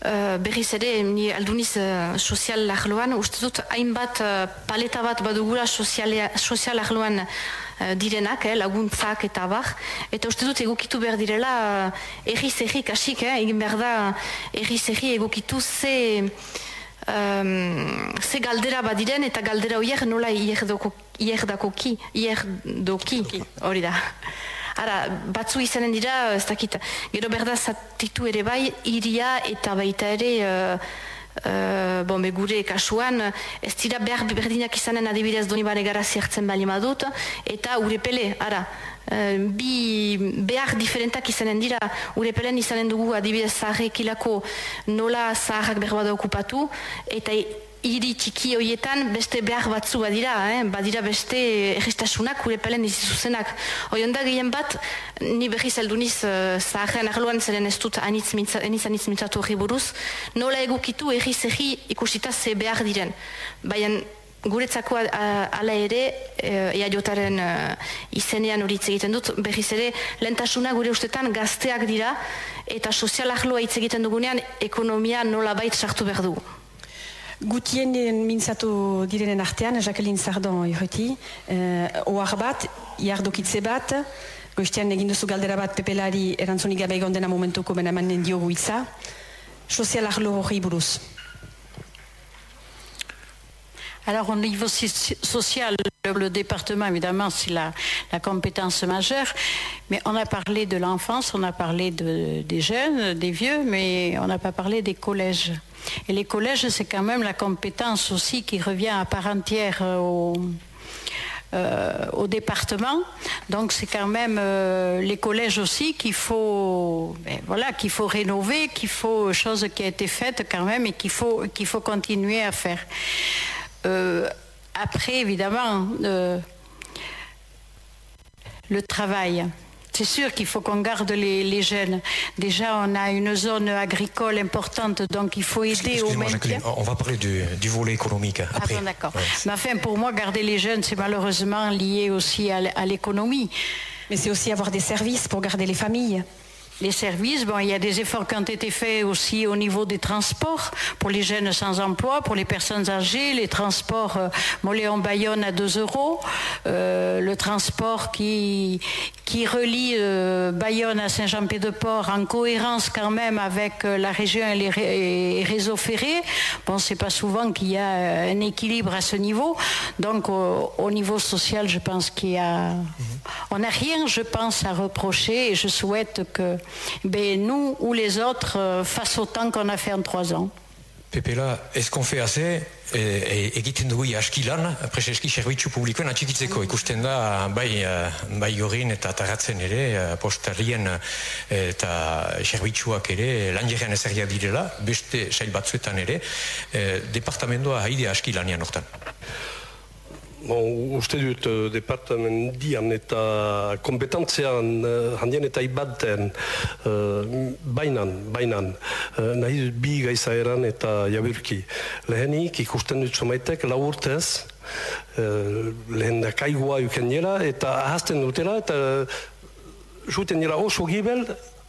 Uh, berriz ere, ni alduniz uh, sozial ahloan, uste dut hainbat uh, paleta bat badugula sozial ahloan uh, direnak, eh, laguntzak eta bar, eta uste dut egokitu behar direla uh, erriz erri kasik, eh, egin behar da erriz erri egokitu ze, um, ze galdera badiren eta galdera horiek nola ierdakoki, ierdoki, hori da. Ara, batzu izanen dira, ez dakit, gero berda zatitu ere bai, iria eta baita ere, uh, uh, bon, gure kasuan, ez dira behar berdinak izanen adibidez doni bare gara zertzen bali madut, eta urepele, ara, uh, bi behar diferentak izanen dira, urepelen izanen dugu adibidez zaharrekilako nola zaharrak behar bada okupatu, eta hiri txiki horietan beste behar batzu badira, eh? badira beste egistasunak gure pelen izizuzenak. Oionda gehien bat, ni behi zelduniz uh, eh, zaharren arloan zeren ez dut anitz mintzatu hori buruz, nola egukitu erri zehi ikusita ze behar diren. Baina guretzako ala ere, uh, ea jotaren uh, izenean hori egiten dut, behiz ere, lentasuna gure ustetan gazteak dira, eta sozial ahloa hitz egiten dugunean, ekonomia nola bait sartu behar dugu. Gutien mintzatu direnen artean, Jacqueline Sardon irreti, uh, ohar bat, jardokitze bat, goiztean egin duzu galdera bat pepelari erantzunik gabe egon dena momentuko bena emanen diogu itza, sozial arlo hori buruz. Alors au niveau social, le département, évidemment, c'est la, la, compétence majeure, mais on a parlé de l'enfance, on a parlé de, des jeunes, des vieux, mais on n'a pas parlé des collèges. Et les collèges, c'est quand même la compétence aussi qui revient à part entière euh, au, euh, au département. Donc c'est quand même euh, les collèges aussi qu'il faut, ben, voilà, faut rénover, qu'il faut chose qui a été faite quand même et qu'il faut faut continuer à faire. Après évidemment le travail. C'est sûr qu'il faut qu'on garde les, les, jeunes. Déjà, on a une zone agricole importante, donc il faut aider au maintien. On va parler du, du volet économique après. Ah bon, d'accord. Ouais. Mais enfin, pour moi, garder les jeunes, c'est malheureusement lié aussi à l'économie. Mais c'est aussi avoir des services pour garder les familles les services. Bon, il y a des efforts qui ont été faits aussi au niveau des transports pour les jeunes sans emploi, pour les personnes âgées, les transports euh, Moléon-Bayonne à 2 euros, euh, le transport qui, qui relie euh, Bayonne à Saint-Jean-Pied-de-Port en cohérence quand même avec euh, la région et les ré et réseaux ferrés. Bon, c'est pas souvent qu'il y a un équilibre à ce niveau. Donc, au, au niveau social, je pense qu'il y a... -hmm. On n'a rien, je pense, à reprocher et je souhaite que ben, nous ou les autres euh, fassent autant qu'on a fait en trois ans. Pepela, est-ce qu'on fait assez egiten dugu aski lan, preseski zerbitzu publikoen atxikitzeko ikusten da bai, bai horin eta taratzen ere, postarien eta zerbitzuak ere lan jerean ezerria direla, beste sail batzuetan ere, departamentoa haide aski lanian hortan. Bon, uste dut uh, departamendian eta kompetentzean uh, handien eta ibaten uh, bainan, bainan uh, nahi bi gaizaeran eta jabirki. Lehenik ikusten dut somaitek lau urtez uh, lehen da kaigua yuken nira eta ahazten dutela eta juten nira oso gibel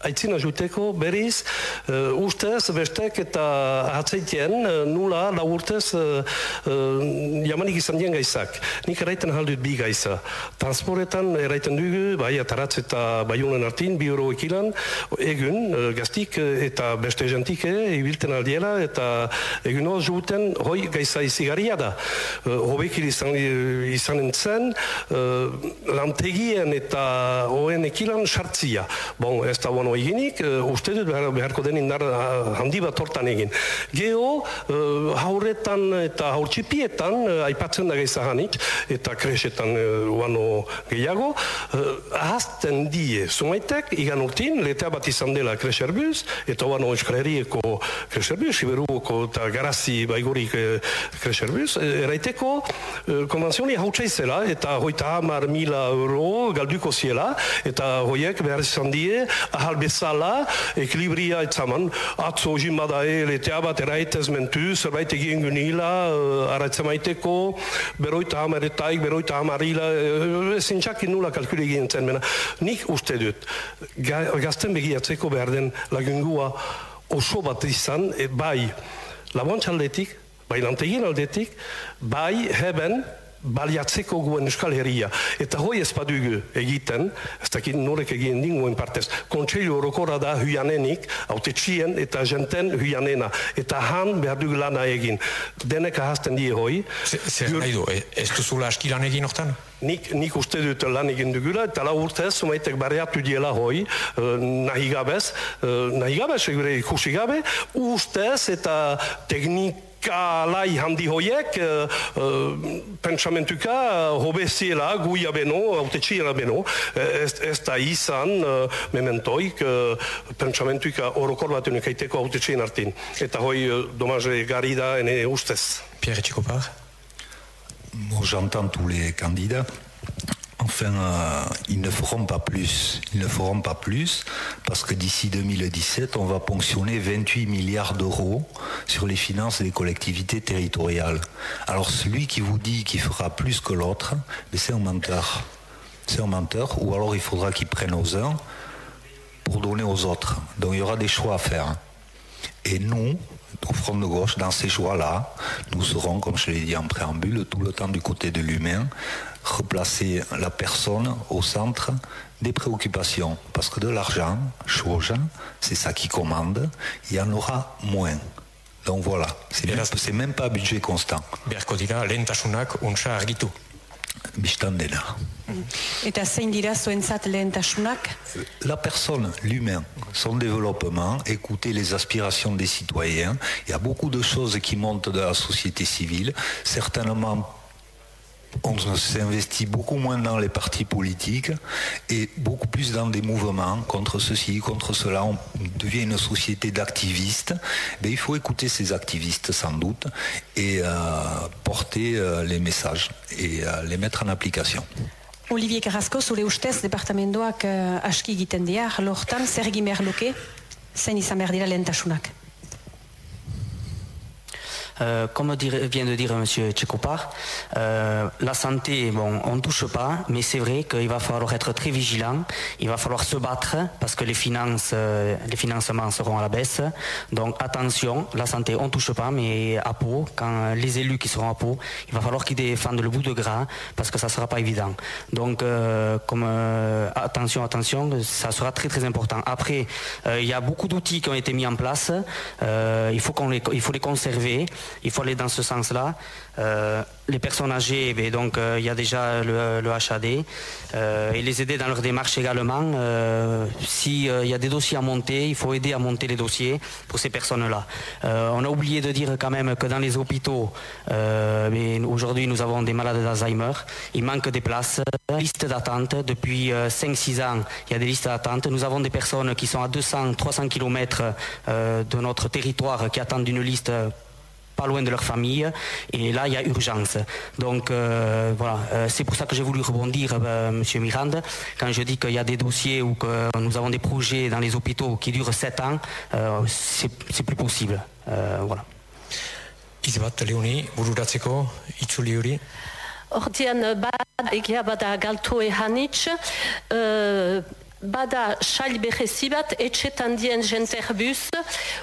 aitzina juteko berriz uh, ustez bestek eta hatzeitien uh, nula la urtez uh, uh, jamanik izan dien gaizak. Nik eraiten haldut bi gaiza. Transporetan eraiten dugu, bai ataratz eta baiunen artin, bi euro ekilan, egun uh, gaztik eta beste jentik ibilten aldiela eta egun hor juten hoi gaiza izigaria da. Uh, Hobekil izan, izan zen uh, lantegien eta hoen ekilan sartzia. Bon, ez da bueno eginik, uh, uste dut behar, beharko den indar uh, handi bat hortan egin. Geo, uh, haurretan eta haurtxipietan, uh, aipatzen da gaizahanik, eta kresetan uh, uano gehiago, uh, ahazten die sumaitek, igan urtin, letea bat izan dela kreserbuz, eta uano euskalerieko kreserbuz, iberuko eta garazi baigurik uh, kreserbuz, eraiteko uh, konventzioni hautsaizela, eta hoita hamar mila euro galduko ziela, eta hoiek behar izan die, ahal bezala, ekilibria etzaman, atzo jimada eletea bat eraitez mentu, zerbait egin gunila, uh, araitzen maiteko, beroita hamaretaik, beroita hamarila, uh, ezin txakin nula kalkule egin zen, mena. Nik uste dut, ga, gazten begiatzeko behar den lagungua, oso bat izan, e, bai laboantz aldetik, bai lantegin aldetik, bai heben baliatzeko guen Euskal Herria. Eta hoi ez badugu egiten, ez dakit norek egin dinguen partez, kontseilu horokora da huianenik, haute txien eta jenten huianena. Eta han behar dugu lana egin. Denek ahazten die hoi. Zer nahi du, e, ez duzula aski lan egin hortan? Nik, nik uste dut lan egin dugula, eta lau urtez, sumaitek barriatu diela hoi, uh, nahi gabez, uh, nahi gabez, ikusi gabe, ustez eta teknik alai handi hoiek uh, uh, pentsamentuka uh, hobeziela guia beno, autetxiela beno, ez, ez da izan uh, mementoik uh, pentsamentuka orokor bat unikaiteko autetxien artin. Eta hoi uh, domaze gari da ene ustez. Pierre Tchikopar Moi, j'entends tous les candidats. Enfin, euh, ils ne feront pas plus. Ils ne feront pas plus parce que d'ici 2017, on va ponctionner 28 milliards d'euros sur les finances des collectivités territoriales. Alors celui qui vous dit qu'il fera plus que l'autre, c'est un menteur. C'est un menteur, ou alors il faudra qu'il prenne aux uns pour donner aux autres. Donc il y aura des choix à faire. Et nous, au Front de gauche, dans ces choix-là, nous serons, comme je l'ai dit en préambule, tout le temps du côté de l'humain, replacer la personne au centre des préoccupations. Parce que de l'argent, chose, c'est ça qui commande, il y en aura moins. Donc voilà, c'est même, c'est même pas budget constant. Beharko dira, lehentasunak untsa argitu. Bistan dena. Eta zein dira zuentzat lehentasunak? La personne, l'humain, son développement, écouter les aspirations des citoyens. Il y a beaucoup de choses qui montent de la société civile, certainement on s'investit beaucoup moins dans les partis politiques et beaucoup plus dans des mouvements contre ceci, contre cela. On devient une société d'activistes. Mais il faut écouter ces activistes sans doute et euh, porter euh, les messages et euh, les mettre en application. Olivier Carrasco, zure ustez, departamentoak uh, aski egiten dira, lortan, zer behar luke, zein izan? Euh, comme vient de dire M. Tchekopar, euh, la santé, bon, on ne touche pas, mais c'est vrai qu'il va falloir être très vigilant, il va falloir se battre parce que les finances, euh, les financements seront à la baisse. Donc attention, la santé, on ne touche pas, mais à Pau, quand les élus qui seront à Pau, il va falloir qu'ils défendent le bout de gras parce que ça ne sera pas évident. Donc euh, comme euh, attention, attention, ça sera très très important. Après, il y a beaucoup d'outils qui ont été mis en place, il faut qu'on les, il faut les conserver il faut aller dans ce sens-là. Euh, les personnes âgées, ben, donc euh, il y a déjà le, HAD, euh, et les aider dans leur démarche également. S'il y a des dossiers à monter, il faut aider à monter les dossiers pour ces personnes-là. on a oublié de dire quand même que dans les hôpitaux, aujourd'hui nous avons des malades d'Alzheimer, il manque des places, liste d'attente, depuis 5-6 ans, il y a des listes d'attente. Nous avons des personnes qui sont à 200-300 km de notre territoire qui attendent une liste pas loin de leur famille. Et là, il y a urgence. Donc euh, voilà, euh, c'est pour ça que j'ai voulu rebondir, euh, Monsieur Miranda, quand je dis qu'il y a des dossiers ou que nous avons des projets dans les hôpitaux qui durent 7 ans, euh, c'est plus possible. Euh, voilà. Izbat, Leoni, bururatzeko, itzuli hori? Ordian, bada egia bada galtu ehanitz, uh, bada sail behezi bat, etxetan dien jenterbuz,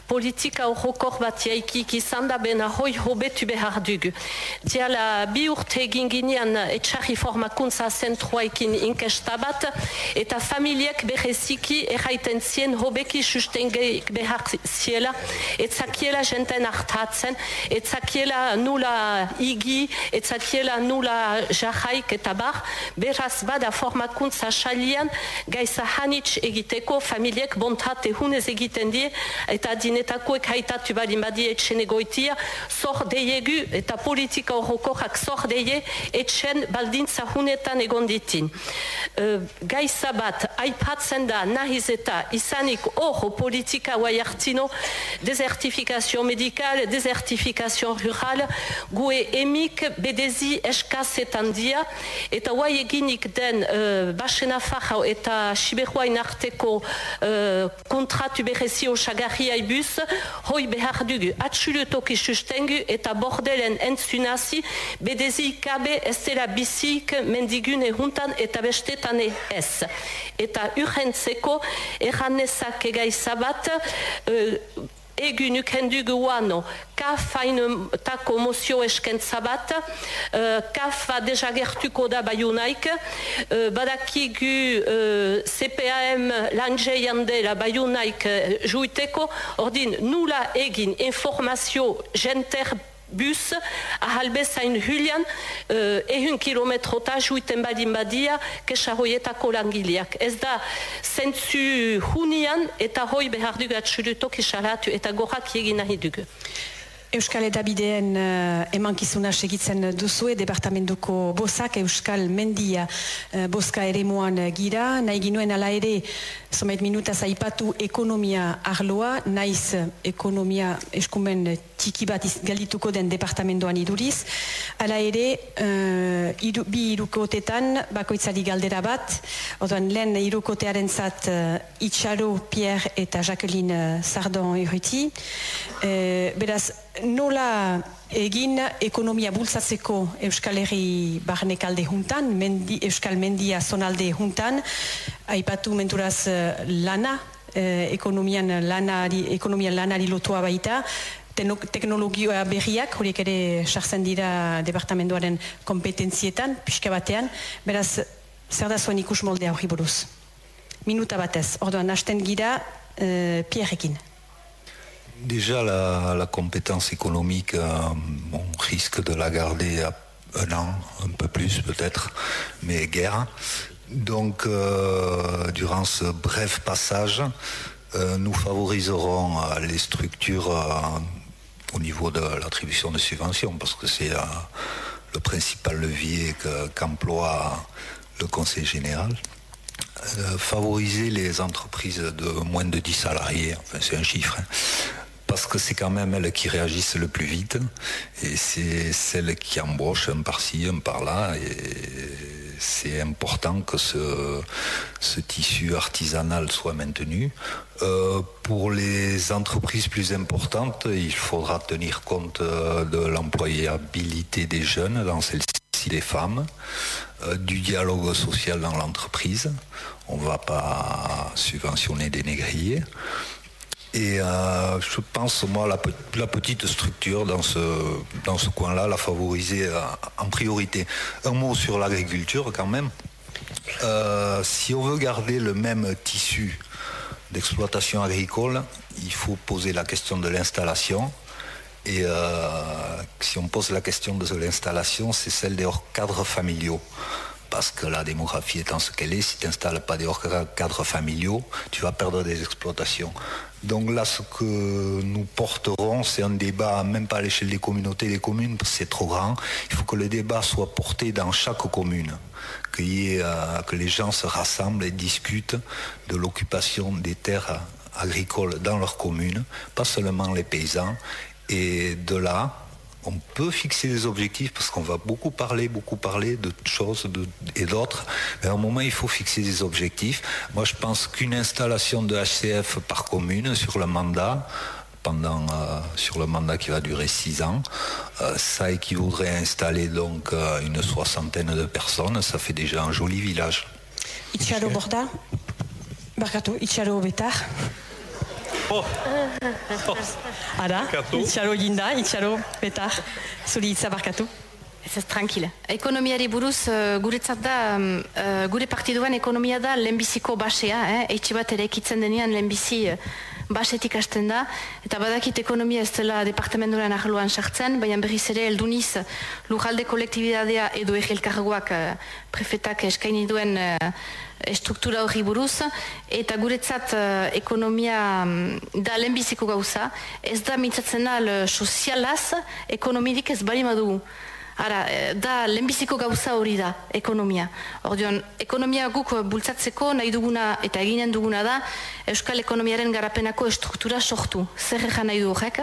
politika horrokor bat jaikik izan da bena hoi hobetu behar dugu. Diala bi urte egin ginean etxarri formakuntza zentruaikin inkesta bat, eta familiek beheziki erraiten zien hobeki sustengeik behar ziela, etzakiela jenten hartatzen, etzakiela nula igi, etzakiela nula jahaik eta bar, beraz bada formakuntza salian gaiza hanitz egiteko familiek bontate hunez egiten die eta dinetakoek haitatu badin badie etxen egoitia zor deiegu eta politika horrokorak zor deie etxen baldintza hunetan egon ditin. Uh, Gaiza bat aipatzen da nahiz eta izanik hor politika guai hartino desertifikazio medikal, desertifikazio rural, gue emik bedezi eskazetan dia eta guai eginik den uh, basena fajau eta siberhuain arteko uh, kontratu berezi osagarri aibuz, hoi behar dugu atxurutoki sustengu eta bordelen entzunazi bedezi ikabe ez dela bizik mendigune juntan eta bestetan ez. Eta urrentzeko erranezak egaizabat uh, egun ukendu guano. Kaf hainetako mozio eskentza bat, uh, kaf va dejagertuko da baiunaik, uh, badakigu uh, CPAM lanje jandela baiunaik uh, juiteko, ordin nula egin informazio jenter bus ahalbezain hulian uh, ehun kilometrota juiten badin badia kesa hoietako langileak. Ez da zentzu hunian eta hoi behar dugu atxurutok isalatu eta gorrak egin nahi dugu. Euskal Edabideen uh, emankizuna segitzen duzue, departamentuko bosak Euskal Mendia uh, boska ere moan gira, nahi ginuen ala ere, somait minuta zaipatu ekonomia arloa, naiz ekonomia eskumen tiki bat galdituko den departamentoan iduriz, ala ere, uh, iru, bi irukotetan bakoitzari galdera bat, odoan lehen irukotearen zat uh, Itxaro, Pierre eta Jacqueline Sardon erruti, uh, beraz, nola egin ekonomia bultzatzeko Euskal Herri barnekalde juntan, mendi, Euskal Mendia zonalde juntan, aipatu menturaz eh, lana, eh, ekonomian, lanari, ekonomian lanari lotua baita, teknologia berriak, horiek ere sartzen dira departamentoaren kompetentzietan, pixka batean, beraz, zer da zuen ikus molde hori buruz? Minuta batez, orduan, hasten gira, uh, Pierrekin. Déjà, la, la, compétence économique, euh, on risque de la garder à un an, un peu plus peut-être, mais guerre. Donc, euh, durant ce bref passage, euh, nous favoriserons euh, les structures euh, au niveau de l'attribution de subventions, parce que c'est euh, le principal levier qu'emploie le Conseil général. favoriser les entreprises de moins de 10 salariés, enfin c'est un chiffre, hein, parce que c'est quand même elles qui réagissent le plus vite et c'est celles qui embauchent un par-ci, un par-là et c'est important que ce, tissu artisanal soit maintenu. Euh, pour les entreprises plus importantes, il faudra tenir compte euh, de l'employabilité des jeunes, dans celle-ci des femmes, euh, du dialogue social dans l'entreprise. On ne va pas subventionner des négriers. Et euh, je pense, moi, la, petite structure dans ce, dans ce coin-là, la favoriser euh, en priorité. Un mot sur l'agriculture quand même. Euh, si on veut garder le même tissu d'exploitation agricole, il faut poser la question de l'installation. Et si on pose la question de l'installation, c'est celle des cadres familiaux parce que la démographie étant ce qu'elle est, si tu n'installes pas des cadres familiaux, tu vas perdre des exploitations. Donc là, ce que nous porterons, c'est un débat, même pas à l'échelle des communautés des communes, parce que c'est trop grand. Il faut que le débat soit porté dans chaque commune, y ait, euh, que les gens se rassemblent et discutent de l'occupation des terres agricoles dans leur commune, pas seulement les paysans. Et de là, on peut fixer des objectifs parce qu'on va beaucoup parler, beaucoup parler de choses et d'autres. Mais à un moment, il faut fixer des objectifs. Moi, je pense qu'une installation de HCF par commune sur le mandat, pendant euh, sur le mandat qui va durer six ans, euh, ça équivaudrait à installer donc euh, une soixantaine de personnes. Ça fait déjà un joli village. Itxaro Borda, Barkatu, Itxaro Betar. Oh. Ara, itxaro ginda, itxaro betar, zuri hitza barkatu. Ez ez, tranquila. Ekonomiari buruz, uh, guretzat da, uh, gure partiduan ekonomia da lehenbiziko basea, eh? eitxe bat ere ekitzen denean lehenbizi uh, basetik hasten da, eta badakit ekonomia ez dela departamentoren ahluan sartzen, baina berriz ere elduniz lujalde kolektibidadea edo egelkargoak uh, prefetak eskaini duen uh, struktura hori buruz, eta guretzat uh, ekonomia um, da lehenbiziko gauza, ez da mitzatzen al sozialaz ekonomirik ez bali madugu. Ara, da lehenbiziko gauza hori da, ekonomia. Ordeon, ekonomia guk bultzatzeko nahi duguna eta eginen duguna da Euskal Ekonomiaren garapenako estruktura sortu. Zer egan nahi du horrek?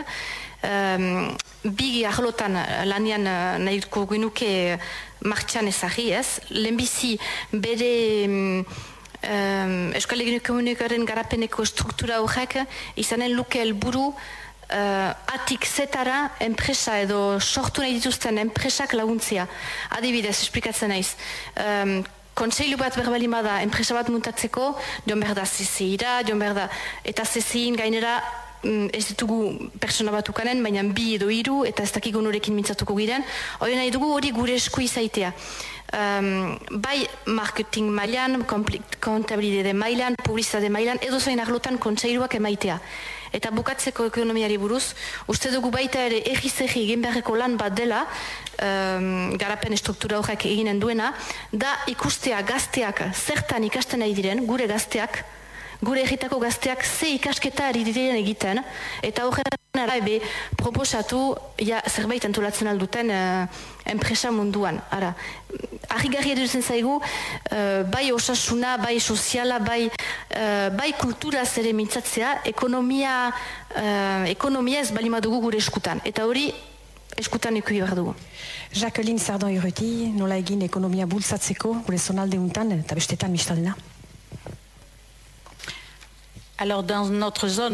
Um, bigi ahlotan lanian nahi dugu genuke martxan ezagri ez. Lehenbizi bere um, Euskal Ekonomiaren garapeneko estruktura horrek izanen luke helburu uh, atik zetara enpresa edo sortu nahi dituzten enpresak laguntzia. Adibidez, esplikatzen naiz. Um, Kontseilu bat berbali bada enpresa bat muntatzeko, joan behar da CCI-ra, joan behar da, eta CCI-in gainera ez ditugu persona batukanen, baina bi edo hiru eta ez dakik norekin mintzatuko giren, hori nahi dugu hori gure esku izaitea. Um, bai marketing mailan, kontabilidade mailan, publizitate mailan, edo zain arlotan kontseiruak emaitea. Eta bukatzeko ekonomiari buruz, uste dugu baita ere egiz-egi egin beharreko lan bat dela, um, garapen estruktura horrek eginen duena, da ikustea gazteak zertan ikasten nahi diren, gure gazteak, gure egitako gazteak ze ikasketa ari diren egiten, eta horren ebe proposatu ja, zerbait antolatzen alduten uh, enpresa munduan. Ara, argi garri eduzen zaigu, uh, bai osasuna, bai soziala, bai, uh, bai kultura zere mintzatzea, ekonomia, uh, ekonomia ez bali dugu gure eskutan. Eta hori, eskutan ikuhi behar dugu. Jacqueline Sardon Iruti, nola egin ekonomia bultzatzeko, gure zonalde untan, eta bestetan mistaldena. Alors dans notre zone